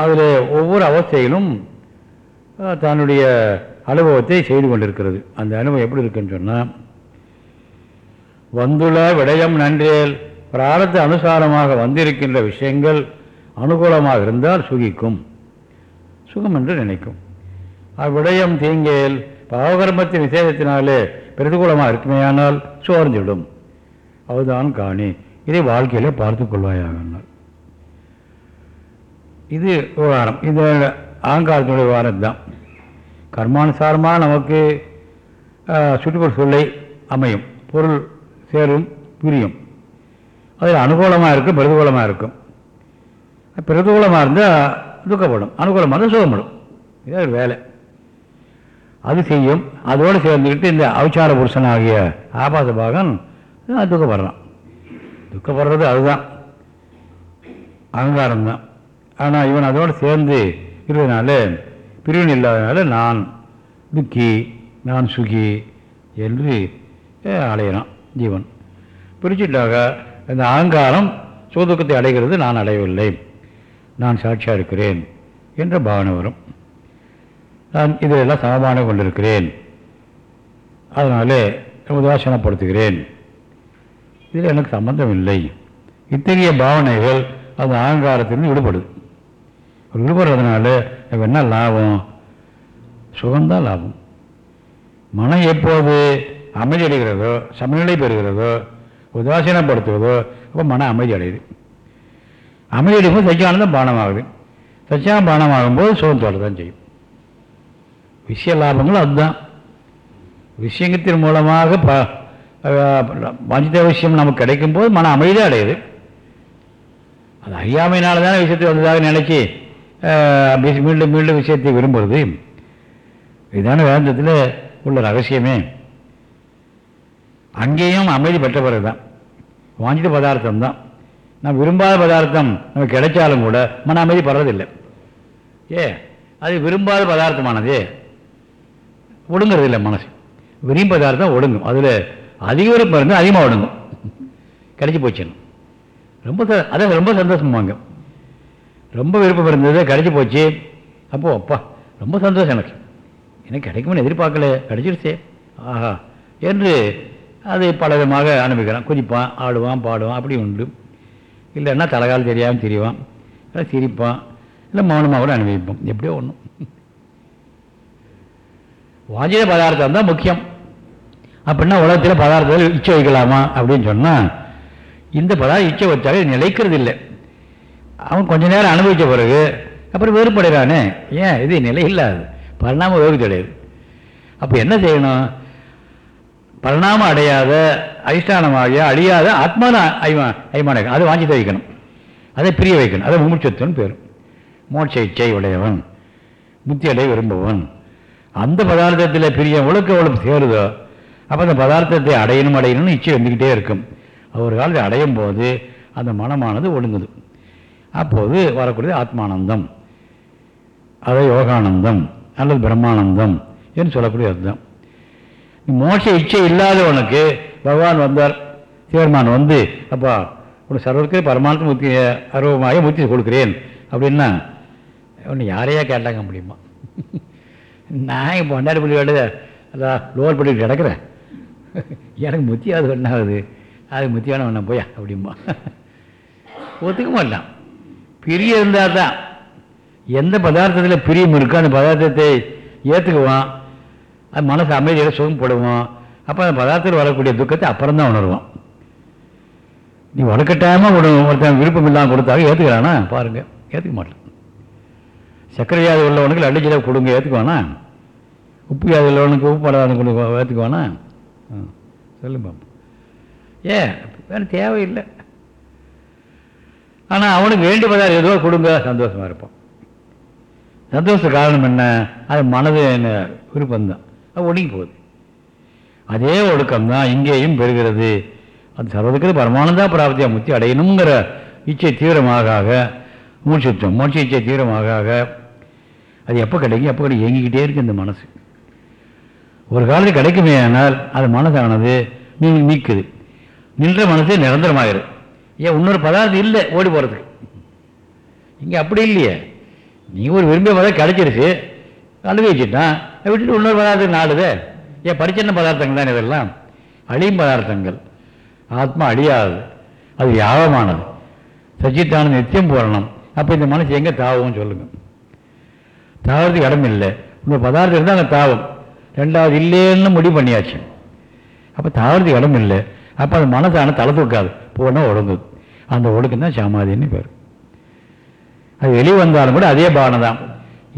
அதில் ஒவ்வொரு அவஸ்தையிலும் தன்னுடைய அனுபவத்தை செய்து கொண்டிருக்கிறது. அந்த அனுபவம் எப்படி இருக்குன்னு சொன்னால் வந்துள்ள விடயம் நன்றேல். பிராரத்த அனுசாரமாக வந்திருக்கின்ற விஷயங்கள் அனுகூலமாக இருந்தால் சுகிக்கும். சுகம் என்று நினைக்கும். அவ்விடயம் தீங்கேல் பாவகர்மத்தின் விசேஷத்தினாலே பிரதிகூலமாக இருக்குமேயானால் சோர்ந்துவிடும். அதுதான் காணி. இதை வாழ்க்கையிலே பார்த்து கொள்வாயாகனால் இது விவகாரம். இந்த ஆங்காரத்தினுடைய விவகாரம் தான். கர்மானுசாரமாக நமக்கு சுற்றுப்புற சொல்லை அமையும். பொருள் சேரும் பிரியும். அதில் அனுகூலமாக இருக்கும் பிரதிகூலமாக இருக்கும். பிரதிகூலமாக இருந்தால் துக்கப்படும். அனுகூலமாக இருந்தால் சுகப்படும். இது ஒரு வேலை. அது செய்யும். அதோடு சேர்ந்துக்கிட்டு இந்த அவச்சார புருஷனாகிய ஆபாச பாகன் துக்கப்படுறான். துக்கப்படுறது அதுதான். அகங்காரம்தான் ஆனால் இவன் அதோடு சேர்ந்து இருந்ததுனால பிரிவின் இல்லாதனால நான் துக்கி நான் சுகி என்று அலையிறான். ஜீவன். பிரிச்சுட்டாக இந்த அகங்காரம் சுகதுக்கத்தை அடைகிறது நான் அடையவில்லை. நான் சாட்சியாக இருக்கிறேன் என்ற பாவனை வரும். நான் இதிலெல்லாம் சமமான கொண்டிருக்கிறேன். அதனாலே உதாசனப்படுத்துகிறேன். இதில் எனக்கு சம்பந்தம் இல்லை. இத்தகைய பாவனைகள் அந்த அகங்காரத்திலிருந்து விடுபடுது. விடுபடுறதுனால எனக்கு என்ன லாபம்? சுகம்தான் லாபம். மனம் எப்போது அமைதி அடைகிறதோ சமநிலை பெறுகிறதோ உதாசீனப்படுத்துவதோ அப்போ மன அமைதி அடையுது அமைதி அடையும்போது சச்சியானந்தம் பானமாகுது. சச்சியான பானமாகும்போது சுகம் தோட தான் செய்யும். விஷய லாபங்களும் அதுதான். விஷயத்தின் மூலமாக ப வஞ்சித விஷயம் நமக்கு கிடைக்கும்போது மன அமைதி அடையுது. அது அறியாமையினால தானே விஷயத்தை வந்ததாக நினைச்சி மீண்டும் மீண்டும் விஷயத்தை விரும்புறது. இதுதான வேந்தத்தில் உள்ள ரகசியமே. அங்கேயும் அமைதி பெற்ற பிறகு தான் வாஞ்சித பதார்த்தம் தான் நம்ம விரும்பாத பதார்த்தம் நமக்கு கிடைச்சாலும் கூட மன அமைதி படுறதில்லை. ஏ அது விரும்பாத பதார்த்தமானதே. ஒடுங்கிறது இல்லை மனசு. விரும்ப பதார்த்தம் ஒடுங்கும். அதில் அதிக விருப்பம் இருந்தால் அதிகமாக ஒடுங்கும். கிடைச்சி போச்சுன்னு. ரொம்ப அதான் ரொம்ப சந்தோஷமாங்க ரொம்ப விருப்பம் இருந்தது கிடைச்சி போச்சு. அப்போது அப்பா ரொம்ப சந்தோஷம் எனக்கு. எனக்கு கிடைக்கும்னு எதிர்பார்க்கல. கிடைச்சிருச்சே. ஆஹா. என்று அதை பல விதமாக அனுபவிக்கிறான் குதிப்பான் ஆடுவான் பாடுவான் அப்படி உண்டு. இல்லைன்னா தலைகால் தெரியாமல் தெரிவான். இல்லை சிரிப்பான் இல்லை மௌனமாக கூட அனுபவிப்போம் எப்படியோ ஒன்றும் வாஞ்சித பதார்த்தம் தான் முக்கியம். அப்படின்னா உலகத்தில் பதார்த்தத்தில் இச்சை வைக்கலாமா அப்படின்னு சொன்னால் இந்த பதார்த்தம் இச்சை வச்சாலே நிலைக்கிறது இல்லை அவன் கொஞ்ச நேரம் அனுபவித்த பிறகு அப்புறம் வேறுபடுகிறானே. ஏன்? இது நிலை இல்லாது பரிணாம வேறு கிடையாது அப்போ என்ன செய்யணும்? பரிணாமம் அடையாத அதிஷ்டானமாகிய அழியாத ஆத்மான ஐமா ஐமானகம் அதை வாஞ்சி வைக்கணும். அதை பிரிய வைக்கணும். அதை முமுட்சத்துவன் பேரும் மோட்ச இச்சை உடையவன் முத்தி அடைய விரும்புவன். அந்த பதார்த்தத்தில் பிரிய உழுக்க எவ்வளவு சேருதோ அப்போ அந்த பதார்த்தத்தை அடையணும் அடையணும்னு இச்சை வந்துக்கிட்டே இருக்கும். ஒரு காலத்தை அடையும் போது அந்த மனமானது ஒழுங்குது. அப்போது வரக்கூடியது ஆத்மானந்தம் அதை யோகானந்தம் அல்லது பிரம்மானந்தம் என்று சொல்லக்கூடிய அர்த்தம் மோட்ச இச்சை இல்லாதவனுக்கு பகவான் வந்தார். சிவருமான் வந்து அப்பா உனக்கு சர்வருக்கு பரமானத்து முத்தி அருவமாக முத்தி கொடுக்குறேன். அப்படின்னா ஒன்று யாரையா கேட்டாங்க முடியுமா? நான் இப்போ பண்டாடி பள்ளி வேண்டியது அதான் லோவர் பள்ளி கிடக்கிறேன் எனக்கு முத்தியாவது என்ன ஆகுது? அது முத்தியான வேணாம் போயா அப்படிம்பா. ஒத்துக்க மாட்டான். பிரிய இருந்தால் தான் எந்த பதார்த்தத்தில் பிரியம் இருக்கோ அந்த பதார்த்தத்தை ஏற்றுக்குவான் அது மனசு அமைதியில் சுகப்படுவோம் அப்போ அந்த பதார்த்தத்தில் வரக்கூடிய துக்கத்தை அப்புறம் தான் உணர்வான் நீ வளர்க்கட்டாமல் கொடு ஒருத்தன் விருப்பம் இல்லாமல் கொடுத்தாங்க ஏற்றுக்கிறானா பாருங்கள் ஏற்றுக்க மாட்டேன். சர்க்கரை வியாதி உள்ளவனுக்கு லட்டு ஜீரா கொடுங்க ஏற்றுக்குவானா உப்பு வியாதி உள்ளவனுக்கு உப்பு படாத கொடுங்க ஏற்றுக்குவானா ஆ சொல்லுங்க ஏ வேறு தேவையில்லை. ஆனால் அவனுக்கு வேண்டிய பதார் ஏதோ கொடுங்க சந்தோஷமாக இருப்பான். சந்தோஷ காரணம் என்ன? அது மனது என்ன விருப்பம்தான். ஒடுங்கி போகுது. அதே ஒடுக்கம் தான் இங்கேயும் பெறுகிறது. அது சர்வதுக்கு பரமானந்தா பிராப்தியாக முத்தி அடையணுங்கிற இச்சை தீவிரமாக ஆக மூச்சுத்தம் மூச்சு இச்சை தீவிரமாக ஆக அது எப்போ கிடைக்கும்? எப்போ கிடைக்கும்? இயங்கிக்கிட்டே இருக்கு இந்த மனசு. ஒரு காலத்தில் கிடைக்குமே ஆனால் அது மனசானது நீ நீக்குது நின்ற மனசு நிரந்தரமாகிரு ஏன் இன்னொரு பதார்த்தம் இல்லை ஓடி போகிறதுக்கு இங்கே அப்படி இல்லையே. நீ ஒரு விரும்பிய பதார்த்தம் கிடைச்சிருச்சு அனுபவிச்சுட்டான் விட்டுட்டு இன்னொரு பதார்த்தம் நாடுதே. ஏன் பரிச்சன்ன பதார்த்தங்கள் தான் இதெல்லாம்? அழியும் பதார்த்தங்கள். ஆத்மா அழியாது. அது யாகமானது. சச்சித்தான நித்தியம் பூரணம். அப்போ இந்த மனசு எங்கே தாவும் சொல்லுங்கள் தாவறதுக்கு இடம் இல்லை. இன்னொரு பதார்த்தம் இருந்தால் அங்கே தாவும். ரெண்டாவது இல்லைன்னு முடிவு பண்ணியாச்சு. அப்போ தாவறதுக்கு இடம் இல்லை. அப்போ அந்த மனசான தலை தூக்காது. போனால் ஒடுங்குது. அந்த ஒடுக்கம் தான் சமாதின்னு பேர். அது வெளியே வந்தாலும் கூட அதே பாவனை தான்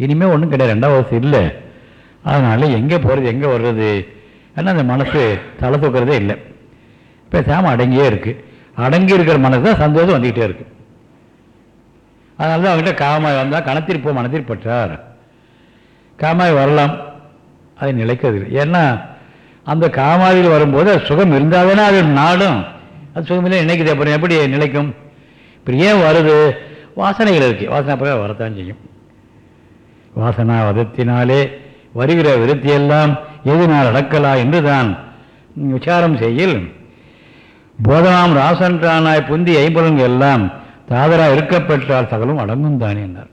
இனிமேல் ஒன்றும் கிடையாது. ரெண்டாவது இல்லை. அதனால் எங்கே போகிறது எங்கே வர்றது? ஏன்னா அந்த மனசு தலை தூக்கிறதே இல்லை. பேசாமல் அடங்கியே இருக்குது அடங்கி இருக்கிற மனசு தான் சந்தோஷம் வந்துக்கிட்டே இருக்குது அதனால தான் அவங்ககிட்ட காமாய் வந்தால் கணத்திருப்போம் மனத்தில் பற்றார். காமாய் வரலாம். அது நிலைக்கிறது இல்லை. ஏன்னா அந்த காமாதியில் வரும்போது அது சுகம் இருந்தால் தானே அது நாடும். அது சுகமில்லை நினைக்குது அப்புறம் எப்படி நிலைக்கும்? இப்போ ஏன் வருது? வாசனைகள் இருக்குது வாசனை அப்புறம் வரத்தான் செய்யும். வாசனா வதத்தினாலே வருகிற விருத்தியெல்லாம் எதுனால் அடக்கலா என்று தான் விசாரம் செய்யில். போதனாம் ராசன்றானாய் புந்தி ஐம்பலன்கள் எல்லாம் தாதரா இருக்கப்பட்டால் சகலும் அடங்கும் தானே என்றார்.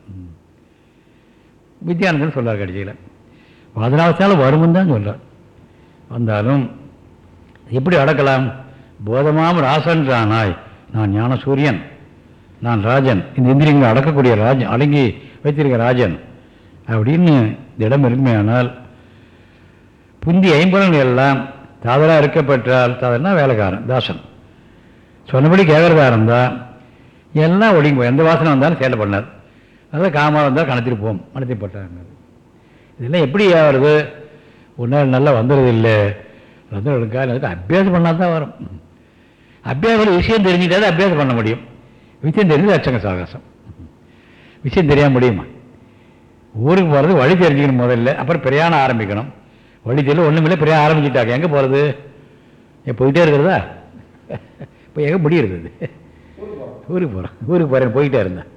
வித்யானந்தன் சொல்றார் கடைசியில். வாதனாவசால வருமுன்னு தான் சொல்றார். வந்தாலும் எப்படி அடக்கலாம்? போதமாம் ராசன்றானாய் நான் ஞான சூரியன் நான் ராஜன் இந்த இந்திரியங்களை அடக்கக்கூடிய ராஜன் அடங்கி வைத்திருக்க ராஜன் அப்படின்னு திடம் இடம் இருக்குமே ஆனால் புந்தி ஐம்பலன் எல்லாம் தாதராக இருக்கப்பட்டால் தாதர்னா வேலைக்காரன் தாசன். சொன்னபடி கேட்குறதா இருந்தால் எல்லாம் ஒடுங்கி எந்த வாசனை வந்தாலும் சேட்டை பண்ணார். அதான் காமா வந்தால் கணத்திருப்போம் கணத்திப்பட்டாங்க இதெல்லாம் எப்படி ஆகிறது? ஒன்றால் நல்லா வந்துடுறது இல்லை. ரத்தம் எடுக்காது அதுக்கு அபியாசம் பண்ணால் தான் வரும். அபியாசம் விஷயம் தெரிஞ்சுக்கிட்டா அபியாசம் பண்ண முடியும். விஷயம் தெரிஞ்சது அச்சங்க சாகசம். விஷயம் தெரியாமல் முடியுமா? ஊருக்கு போகிறது வழி தெரிஞ்சுக்கணும் முதல்ல. அப்புறம் பிரயாணம் ஆரம்பிக்கணும். வழி தெரியல ஒன்றுமில்லை பிரயாணம் ஆரம்பிச்சுட்டாங்க. எங்கே போகிறது ஏன் போயிட்டே இருக்கிறதா? இப்போ எங்கே முடிகிறது ஊருக்கு போகிறேன் ஊருக்கு போகிறேன் போயிட்டே இருந்தேன்.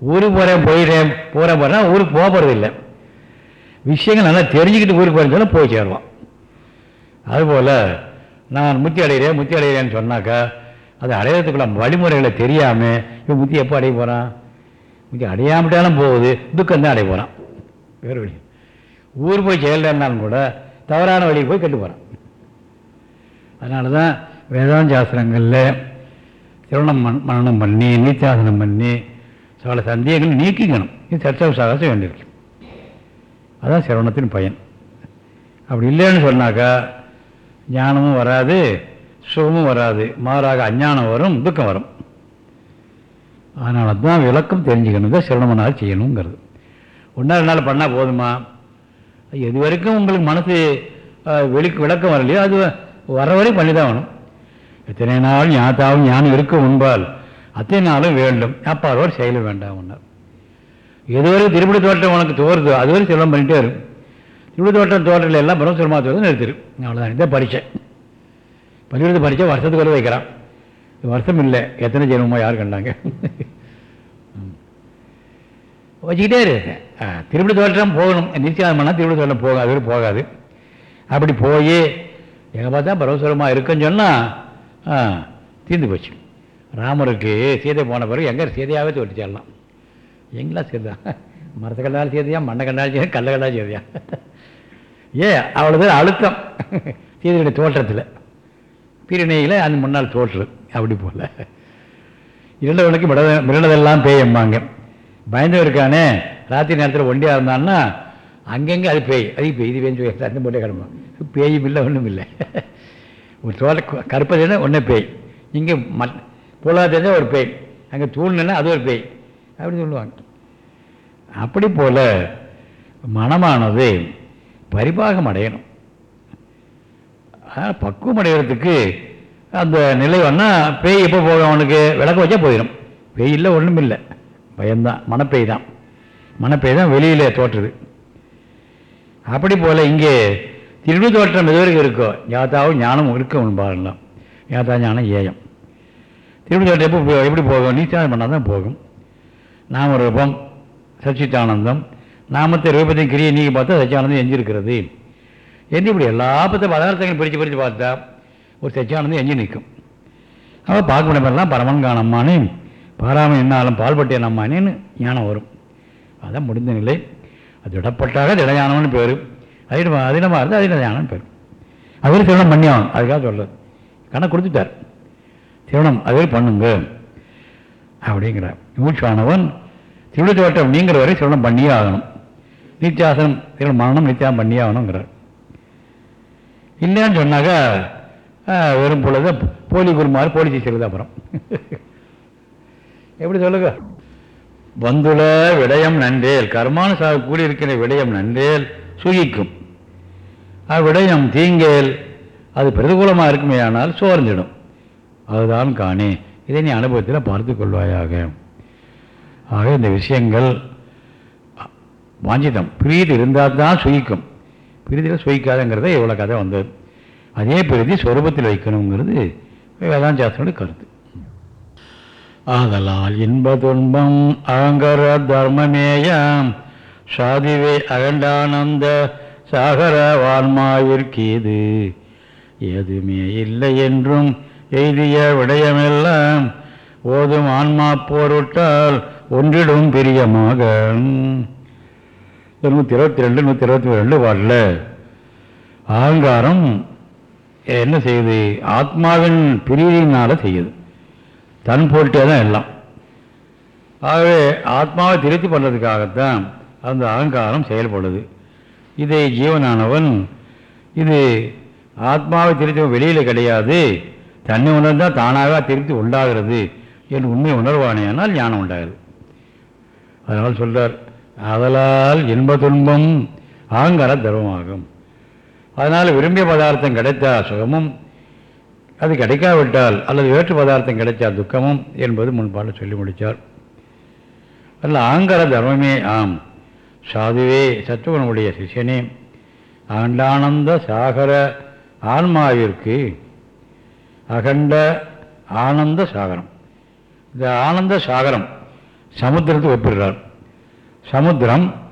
ஊருக்கு போகிறேன் போயிட்டேன் போகிறேன் போகிறேன் ஊருக்கு போக போகிறது இல்லை. விஷயங்கள் நல்லா தெரிஞ்சுக்கிட்டு ஊருக்கு போகிறேன்னு சொன்னால் போய் சேருவான். அதுபோல் நான் முத்தி அடைகிறேன் முத்தி அடைகிறேன்னு சொன்னாக்கா அது அடையிறதுக்குள்ள வழிமுறைகளை தெரியாமல் இவன் முத்தி எப்போ அடைய போகிறான் இங்கே அடையாமட்டாலும் போகுது துக்கம் தான் அடைய போகிறான் வேறு வழி ஊர் போய் செயல்னாலும் கூட தவறான வழிக்கு போய் கெட்டு போகிறான் அதனால தான் வேதாந்த சாஸ்திரங்களில் திருமணம் மண் மரணம் பண்ணி நீத்தியாசனம் பண்ணி சில சந்தேகங்கள் நீக்கிக்கணும். இது சர்ச்சை வேண்டியிருக்கு. அதான் சிரவணத்தின் பயன். அப்படி இல்லைன்னு சொன்னாக்கா ஞானமும் வராது சுகமும் வராது. மாறாக அஞ்ஞானம் வரும் துக்கம் வரும். அதனால தான் விளக்கம் தெரிஞ்சுக்கணும் தான் செய்யணுங்கிறது. ஒன்றா ரெண்டு நாள் பண்ணால் போதுமா? எது வரைக்கும் உங்களுக்கு மனசு அஹ், வெளிக்கு விளக்கம் வரலையோ அது வர வரையும் பண்ணி தான் வேணும் எத்தனை நாள் ஞாத்தாவும் ஞானம் இருக்க முன்பால் அத்தனை நாளும் வேண்டும் அப்பாரோர் செயல வேண்டாம் ஒன்றார் எதுவரை திருப்பதி தோட்டம் உனக்கு தோறுதோ அதுவரை செல்வம் பண்ணிட்டே இருக்கும் திருப்பதி தோட்டம் தோட்டத்தில் எல்லாம் பிரம்மசுரமா தோட்டம் நிறுத்திடும் அவ்வளோதான் இதான் பரீட்சை பள்ளிக்கூடத்து பரீட்சை வருஷத்துக்கு ஒரு வைக்கிறான். வருஷம் இல்லை எத்தனை ஜென்மமாக யார் கண்டாங்க? வச்சுக்கிட்டே இரு. திருப்பி தோட்டம் போகணும். நிச்சயம் பண்ணால் திருப்பி தோட்டம் போகாது போகாது. அப்படி போய் எங்கே பார்த்தா பரவசுரமாக இருக்குன்னு சொன்னால் தீர்ந்து போச்சு. ராமருக்கு சீதை போன பிறகு எங்கே சீதையாகவே தோட்டி செல்லலாம் எங்கெல்லாம் சீதா? மரத்தை கண்டாலும் சீதையா மண்ணை கண்டாலும் சீதை கல்லை கண்டாலும் சீதையா? ஏ அவ்வளோதான் அழுத்தம். சீதையுடைய தோற்றத்தில். பிரிணையில் அந்த முன்னால் தோற்று. அப்படி போல். இரண்டவனுக்கு மிட மிரண்டதெல்லாம் பேய் அம்மாங்க பயந்தவன் இருக்கானே ராத்திரி நேரத்தில் ஒண்டியாக இருந்தான்னா அங்கங்கே அது பேய். அது பேய் இது பேஞ்சு அந்த போட்டே கிடமா பேயும் இல்லை ஒன்றும் இல்லை. ஒரு தோட்ட கருப்பதுன்னா ஒன்றே பேய். இங்கே மட் பொருளாதாரத்தை ஒரு பேய். அங்கே தூள்னா அது ஒரு பேய். அப்படின்னு சொல்லுவாங்க. அப்படி போல் மனமானது பரிபாகம் அடையணும். அதனால் பக்குவம் அடைகிறதுக்கு அந்த நிலை வந்தால் பேய் எப்போ போகும் அவனுக்கு? விளக்க வச்சா போயிடும் பேய் இல்லை ஒன்றும் இல்லை. பயம்தான். மனப்பேய் தான். மனப்பேய் தான் வெளியில் தோற்றுது. அப்படி போல் இங்கே திருடு தோற்றம் எதுவரைக்கும் இருக்கோ? யாத்தாவும் ஞானம் இருக்க பாருங்களாம். யாத்தா ஞானம் ஏயம். திருடு தோற்றம் எப்போ எப்படி போகும்? நீச்சாரம் பண்ணால் தான் போகும். நாம ரூபம் சச்சித்தானந்தம் நாமத்தை ரூபத்தையும் கிரியை நீங்கள் பார்த்தா சச்சியானந்தம் எஞ்சிருக்கிறது எஞ்சி இப்படி எல்லா பத்த பதார்த்தங்களும் பிரித்து பிரித்து பார்த்தா ஒரு சச்சியானந்தம் எஞ்சி நிற்கும். அப்போ பார்க்க முடியாமலாம் பரமன் காணம்மானு பாராமல் என்னாலும் பால்பட்டிய அம்மானேன்னு ஞானம் வரும். அதான் முடிந்த நிலை. அது விடப்பட்டாக திடஞானம்னு பேர். அதில் அதிடமாக இருந்தால் அதில் ஞானம் பேர் அவர் திருமணம் பண்ணி ஆகணும் அதுக்காக சொல்கிறது கணக்கு கொடுத்துட்டார். திருமணம் அதுவே பண்ணுங்க. அப்படிங்கிறார். மூச்சானவன் திருவிழத்தோட்டம் நீங்கிற வரை திருமணம் பண்ணியே ஆகணும். நித்தியாசனம் திருமணம் மரணம் நித்தியாசம் பண்ணியே ஆகணுங்கிறார். இல்லைன்னு சொன்னாக்கா ஆஹ், வெறும் பொழுது போலி குருமாறு போலி செய்கிறது அப்புறம் எப்படி சொல்லுங்க? வந்துள்ள விடயம் நன்றேல் கர்மானுசாக கூடியிருக்கிற விடயம் நன்றேல் சுகிக்கும். அவ்விடயம் தீங்கேல் அது பிரதிகூலமாக இருக்குமே ஆனால் சோர்ந்திடும். அதுதான் காணே. இதை நீ அனுபவத்தில் பார்த்து கொள்வாயாக. ஆக இந்த விஷயங்கள் வாஞ்சிதம். பிரீதி இருந்தால் தான் சுயிக்கும் பிரீதியில் சுகிக்காதங்கிறத இவ்வளோ கதை வந்தது. அதே பிரதி சொரூபத்தில் வைக்கணுங்கிறது வேதாந்த சாஸ்திரோட கருத்து. ஆதலால் இன்ப துன்பம் அகங்கர தர்மமேயாம் சாதிவே அகண்டானந்த சாகர வான்மாவிற்கீது. எதுவுமே இல்லை என்றும் எய்திய விடயமெல்லாம் ஓதும் ஆன்மா போருட்டால் ஒன்றிடும் பிரியமாக நூற்றி இருபத்தி ரெண்டு நூற்றி இருபத்தி ரெண்டு பாடல அகங்காரம் என்ன செய்யுது? ஆத்மாவின் பிரிவினால செய்யுது. தன் பொருட்டே தான் எல்லாம். ஆகவே ஆத்மாவை திருப்தி பண்ணுறதுக்காகத்தான் அந்த அகங்காரம் செயல்படுது. இதை ஜீவனானவன் இது ஆத்மாவை திருப்தி வெளியில் கிடையாது. தன்னை உணர்ந்தால் தானாக திருப்தி உண்டாகிறது என்று உண்மை உணர்வானேனால் ஞானம் உண்டாகிறது. அதனால் சொல்கிறார் அதலால் இன்ப துன்பம் அகங்கார தர்மமாகும். அதனால் விரும்பிய பதார்த்தம் கிடைத்தால் சுகமும் அது கிடைக்காவிட்டால் அல்லது வேற்று பதார்த்தம் கிடைத்தால் துக்கமும் என்பது முன்பாடு சொல்லி முடித்தார். அதில் ஆங்கர தர்மமே ஆம். சாதுவே சத்துவனுடைய சிஷியனே ஆண்டானந்த சாகர ஆன்மாவிற்கு அகண்ட ஆனந்த சாகரம். இந்த ஆனந்த சாகரம் சமுத்திரத்தை ஒப்பிடுறார். சமுத்திரம்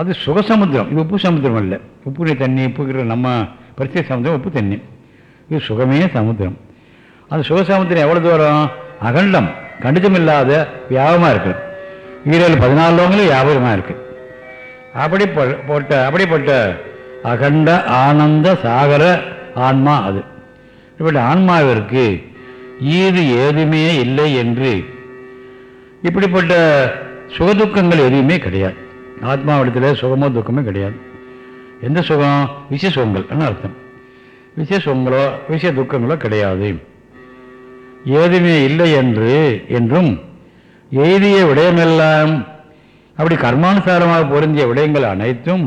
அது சுகசமுத்திரம். இது உப்பு சமுத்திரம் இல்லை உப்பு தண்ணி உப்புக்கிற நம்ம பரிசு சமுத்திரம் உப்பு தண்ணி. இது சுகமே சமுத்திரம். அந்த சுகசமுத்திரம் எவ்வளோ தூரம்? அகண்டம். கண்டிதம் இல்லாத வியாபமாக இருக்குது ஈரல் பதினாலு லோகங்களும் வியாபகமாக இருக்குது அப்படி போட்ட அப்படிப்பட்ட அகண்ட ஆனந்த சாகர ஆன்மா அது. இப்படி ஆன்மாவிற்கு ஈது ஏதுமே இல்லை என்று இப்படிப்பட்ட சுகதுக்கங்கள் எதுவுமே கிடையாது. ஆத்மாவிடத்தில் சுகமோ துக்கமோ கிடையாது. எந்த சுகம்? விஷய சுகங்கள் அர்த்தம்? விஷய சுகங்களோ விஷய துக்கங்களோ கிடையாது. ஏதுமே இல்லை என்று என்றும் எய்திய விடயமெல்லாம் அப்படி கர்மானுசாரமாக பொருந்திய விடயங்கள் அனைத்தும்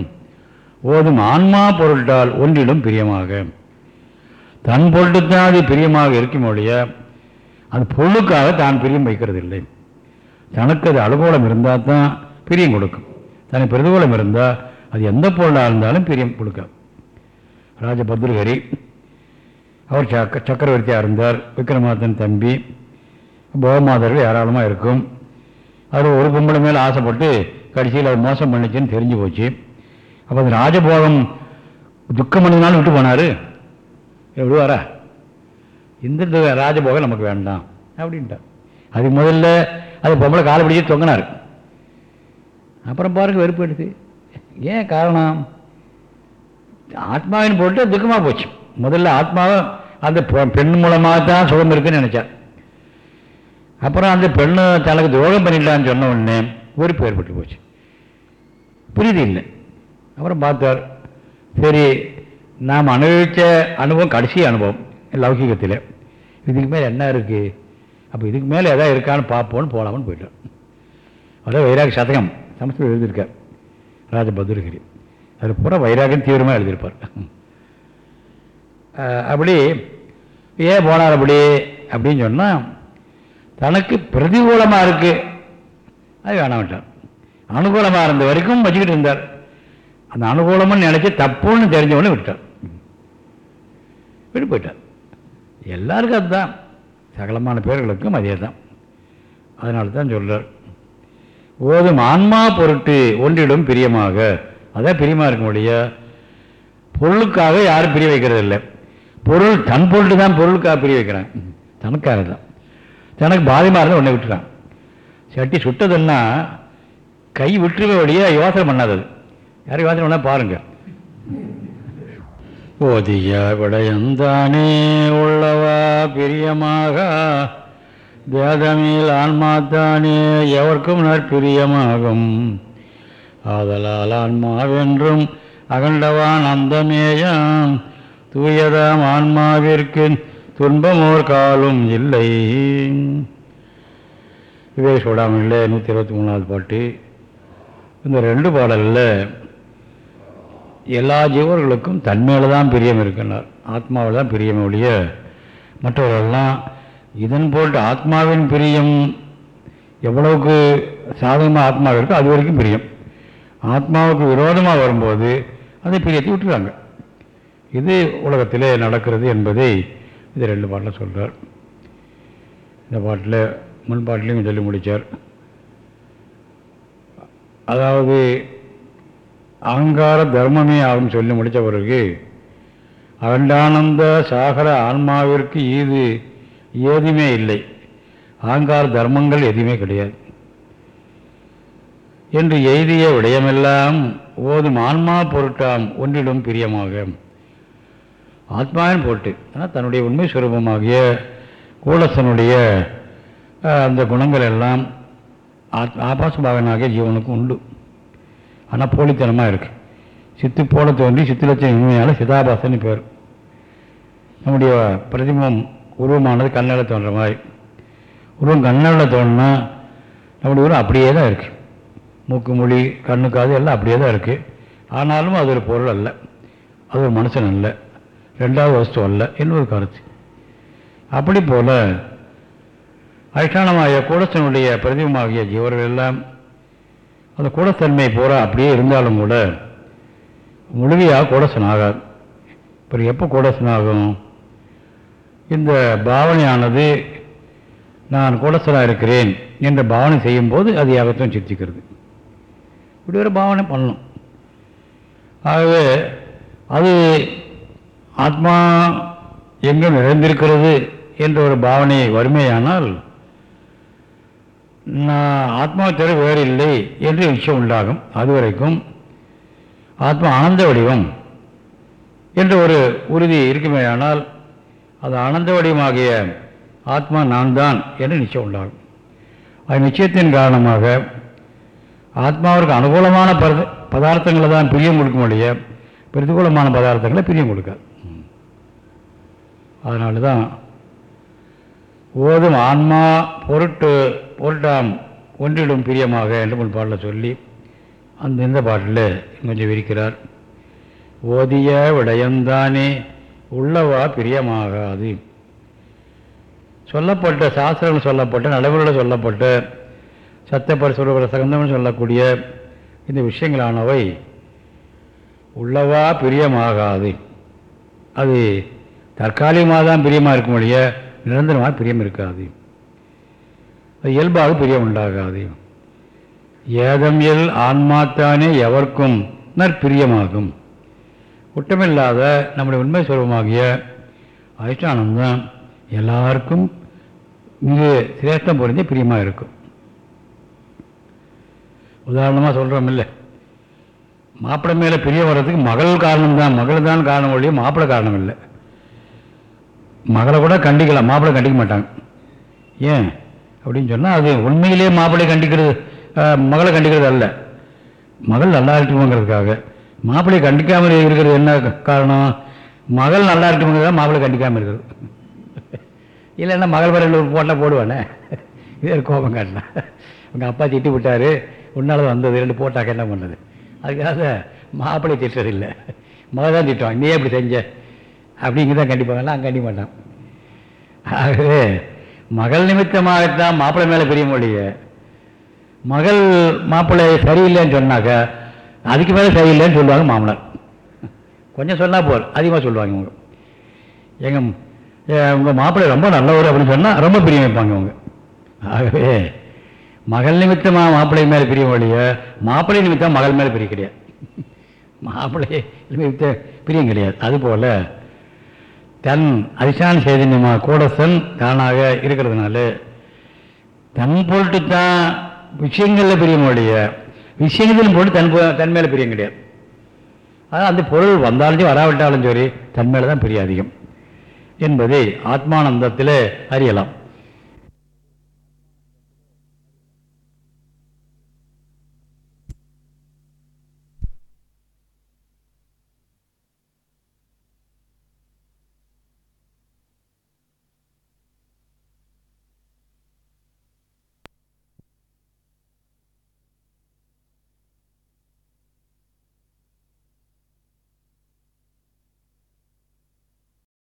ஓதும் ஆன்மா பொருட்டால் ஒன்றிலும் பிரியமாக. தன் பொருட்டுத்தான் அது பிரியமாக இருக்கும் ஒழிய அது பொருளுக்காக தான் பிரியம் வைக்கிறதில்லை. தனக்கு அது அனுகூலம் இருந்தால் தான் பிரியம் கொடுக்கும். தனக்கு பிரதிகூலம் இருந்தால் அது எந்த பொருளாக இருந்தாலும் பிரியம் கொடுக்காது ராஜபத்ருகரி அவர் சக்க சக்கரவர்த்தியாக இருந்தார் விக்ரமாதன் தம்பி போகமாதர்கள் ஏராளமாக இருக்கும். அவர் ஒரு பொம்பளை மேலே ஆசைப்பட்டு கடைசியில் அவர் மோசம் பண்ணிச்சுன்னு தெரிஞ்சு போச்சு. அப்போ அந்த ராஜபோகம் துக்கம் பண்ணினாலும் விட்டு போனார். விடுவாரா இந்த ராஜபோகம் நமக்கு வேண்டாம். அப்படின்ட்டார். அதுக்கு முதல்ல அது பொம்பளை காலை பிடிச்சி தொங்கினார். அப்புறம் பாருங்கள் வெறுப்பு எடுத்து. ஏன் காரணம்? ஆத்மாவின் பொருட்டு துக்கமாக போச்சு. முதல்ல ஆத்மாவை அந்த பெண் மூலமாக தான் சுகம் இருக்குன்னு நினைச்சார் அப்புறம் அந்த பெண்ணு தனக்கு துரோகம் பண்ணிடலான்னு சொன்ன உடனே வெறுப்பு ஏற்பட்டு போச்சு. புரியுது இல்லை? அப்புறம் பார்த்தார் சரி நாம் அனுபவித்த அனுபவம் கடைசி அனுபவம் லௌகிகத்தில். இதுக்கு மேலே என்ன இருக்குது அப்போ இதுக்கு மேலே எதாவது இருக்கான்னு பார்ப்போன்னு போகலாம்னு போயிட்டார். அதான் வைராக சதகம். சமஸ்கிருதம் எழுதியிருக்கார். ராஜபத்ரகிரி. அதில் பூரா வைராகம் தீவிரமாக எழுதியிருப்பார். அஹ் அப்படி ஏன் போனார் அப்படி அப்படின்னு சொன்னால் தனக்கு பிரதிகூலமாக இருக்குது அது வேணாம்ட்டார் அனுகூலமாக இருந்த வரைக்கும் வச்சுக்கிட்டு இருந்தார். அந்த அனுகூலம்னு நினச்சி தப்புன்னு தெரிஞ்சவொடனே விட்டார். விட்டு போயிட்டார். எல்லாருக்கும் அதுதான். சகலமான பேர்களுக்கும் அதே தான் அதனால தான் சொல்கிறார் ஓதும் ஆன்மா பொருட்டு ஒன்றிடும் பிரியமாக. அதான் பிரியமாக இருக்க முடிய? பொருளுக்காக யாரும் பிரிய வைக்கிறது இல்லை பொருள் தன் பொருட்டு தான் பொருளுக்காக பிரிய வைக்கிறான். தனக்காக தான் தனக்கு பாதிமாக இருந்தால் உன்னை விட்டுறான் சட்டி சுட்டதுன்னா கை விட்டுருவே யோசனை பண்ணாதது. யாரும் யோசனை பண்ணால் பாருங்கள் ஓதிய விடயந்தானே உள்ளவா பிரியமாக? வேதமில் ஆன்மாத்தானே எவர்க்கும் நற்பிரியமாகும். ஆதலால் ஆன்மாவென்றும் அகண்டவான் அந்தமேயாம். தூயதாம் ஆன்மாவிற்கு துன்பமோர் காலும் இல்லை. விவேக சோடாமணில் நூற்றி இருபத்தி மூணாவது பாட்டு. இந்த ரெண்டு பாடலில் எல்லா ஜீவர்களுக்கும் தன்மையில் தான் பிரியம் இருக்கின்றார். ஆத்மாவில் தான் பிரியம் ஒழிய மற்றவர்கள்லாம் இதன் போட்டு ஆத்மாவின் பிரியம் எவ்வளவுக்கு சாதகமாக ஆத்மா இருக்கோ அது வரைக்கும் பிரியம். ஆத்மாவுக்கு விரோதமாக வரும்போது அதை பிரியத்தை விட்டுறாங்க. இது உலகத்திலே நடக்கிறது என்பதை இது ரெண்டு பாட்டில் சொல்கிறார் இந்த பாட்டில் முன் பாட்டிலையும் சொல்லி முடித்தார் அதாவது அகங்கார தர்மமே ஆகும் சொல்லி முடித்த பிறகு அகண்டானந்த சாகர ஆன்மாவிற்கு ஈது ஏதுமே இல்லை. அகங்கார தர்மங்கள் எதுவுமே கிடையாது. என்று எய்திய விடயமெல்லாம் ஓதும் ஆன்மா பொருட்டாம் ஒன்றிடும் பிரியமாக. ஆத்மாவின் பொருட்டு ஆனால் தன்னுடைய உண்மை சுரூபமாகிய கூலசனுடைய அந்த குணங்கள் எல்லாம் ஆத் ஆபாசபாகனாகிய ஜீவனுக்கு உண்டு. ஆனால் போலித்தனமாக இருக்குது சித்து போல தோன்றி சித்திலட்சம் உண்மையால் சிதாபாசன்னு பேர். நம்முடைய பிரதிமம் உருவமானது கண்ணால் தோன்ற மாதிரி. உருவம் கண்ணால் தோணுனா நம்முடைய உருவம் அப்படியே தான் இருக்குது மூக்கு மொழி கண்ணு காது எல்லாம் அப்படியே தான் இருக்குது ஆனாலும் அது ஒரு பொருள் அல்ல. அது ஒரு மனுஷன் அல்ல. ரெண்டாவது வஸ்து அல்ல இன்னொரு கருத்து. அப்படி போல அதிஷ்டானமாகிய கூடசனுடைய பிரதிபமாகிய ஜீவர்கள் எல்லாம் அந்த கூடத்தன்மை பூரா அப்படியே இருந்தாலும் கூட முழுமையாக கூடசன் ஆகாது. இப்போ எப்போ கூடசன் ஆகும்? இந்த பாவனையானது நான் கூடசனாக இருக்கிறேன் என்ற பாவனை செய்யும்போது அது யாகத்துவம் சித்திக்கிறது. இப்படி ஒரு பாவனை பண்ணணும். ஆகவே அது ஆத்மா எங்கும் நிறைந்திருக்கிறது என்ற ஒரு பாவனை வறுமையானால் நான் ஆத்மா தவிர வேறு இல்லை என்று நிச்சயம் உண்டாகும். அதுவரைக்கும் ஆத்மா ஆனந்த வடிவம் என்ற ஒரு உறுதி இருக்குமேயானால் அது ஆனந்த வடிவமாகிய ஆத்மா நான் தான் என்று நிச்சயம் உண்டாகும். அது நிச்சயத்தின் காரணமாக ஆத்மாவிற்கு அனுகூலமான பத பதார்த்தங்களை தான் பிரியம் கொடுக்க முடிய பிரதிகூலமான பதார்த்தங்களை பிரியம் கொடுக்காது. அதனால தான் ஓதும் ஆன்மா பொருட்டு பொருட்டாம் ஒன்றிடும் பிரியமாக என்று முன் பாட்டில் சொல்லி அந்த இந்த பாட்டில் கொஞ்சம் விரிக்கிறார். ஓதிய விடயம்தானே உள்ளவா பிரியமாகாது. சொல்லப்பட்ட சாஸ்திரங்கள் சொல்லப்பட்ட நடைமுறையில் சொல்லப்பட்ட சத்தப்பரிசுர சகந்தம்னு சொல்லக்கூடிய இந்த விஷயங்களானவை உள்ளவா பிரியமாகாது. அது தற்காலிகமாக தான் பிரியமாக இருக்கும் ஒழிய நிரந்தரமாக பிரியம் இருக்காது. அது இயல்பாக பிரியம் உண்டாகாது. ஏதம் எல் ஆன்மாத்தானே எவர்க்கும் நற்பிரியமாகும். குற்றமில்லாத நம்முடைய உண்மை சுரூபமாகிய அதிஷ்டானந்தம் எல்லாருக்கும் மிக சிரேஷ்டம் பொருந்தி பிரியமாக இருக்கும். உதாரணமாக சொல்கிறோம் இல்லை மாப்பிள்ளை மேலே பிரிய வர்றதுக்கு மகள் காரணம்தான் மகள் தான் காரணம் ஒழிய மாப்பிள்ளை காரணம் இல்லை. மகளை கூட கண்டிக்கலாம் மாப்பிள்ளை கண்டிக்க மாட்டாங்க. ஏன்? அப்படின்னு சொன்னால் அது உண்மையிலேயே மாப்பிள்ளை கண்டிக்கிறது மகளை கண்டிக்கிறது அல்ல. மகள் நல்லா இருக்கணுங்கிறதுக்காக மாப்பிள்ளையை கண்டிக்காமல் இருக்கிறது என்ன காரணம்? மகள் நல்லா இருக்கணுங்கிறதா மாப்பிள்ளை கண்டிக்காமல் இருக்கிறது. இல்லைன்னா மகள் வர போட்டால் போடுவானே? இது ஒரு கோபம் காட்டினா. உங்கள் அப்பா திட்டி விட்டாரு. உன்னால தான் வந்தது. ரெண்டு போட்டாக்க என்ன பண்ணது? அதுக்காக மாப்பிள்ளை திட்டுறதில்லை மகள் தான் திட்டுவான். நீ எப்படி செஞ்ச. அப்படிங்க தான் கண்டிப்பாங்க நான் கண்டி மாட்டான். ஆகவே மகள் நிமித்தமாகத்தான் மாப்பிள்ளை மேலே பெரிய மொழிய மகள் மாப்பிள்ளை சரியில்லைன்னு சொன்னாக்கா அதுக்கு மேலே சரியில்லைன்னு சொல்லுவாங்க மாமனார். கொஞ்சம் சொன்னால் போல் அதிகமாக சொல்லுவாங்க இவங்க. எங்கள் உங்கள் மாப்பிள்ளை ரொம்ப நல்லவர் அப்படின்னு சொன்னால் ரொம்ப பிரியம் வைப்பாங்க அவங்க ஆகவே மகள் நிமித்தமாக மாப்பிள்ளை மேலே பிரிய ஒழிய மாப்பிள்ளை நிமித்தம் மகள் மேலே பிரிய கிடையாது. மாப்பிள்ளை நிமித்த பிரியம் கிடையாது. அதுபோல் தன் அதிசான சைதன்யமாக கூடசன் தானாக இருக்கிறதுனால தன் பொருட்டு தான் விஷயங்களில் பிரியம் ஒழிய விஷயத்திலும் போட்டு தன் தன் மேலே பிரியம் கிடையாது. ஆனால் அந்த பொருள் வந்தாலும் சரி, வராவிட்டாலும் சரி தன் மேலே தான் பிரியம் அதிகம். என்பதை ஆத்மானந்தத்தில் அறியலாம்.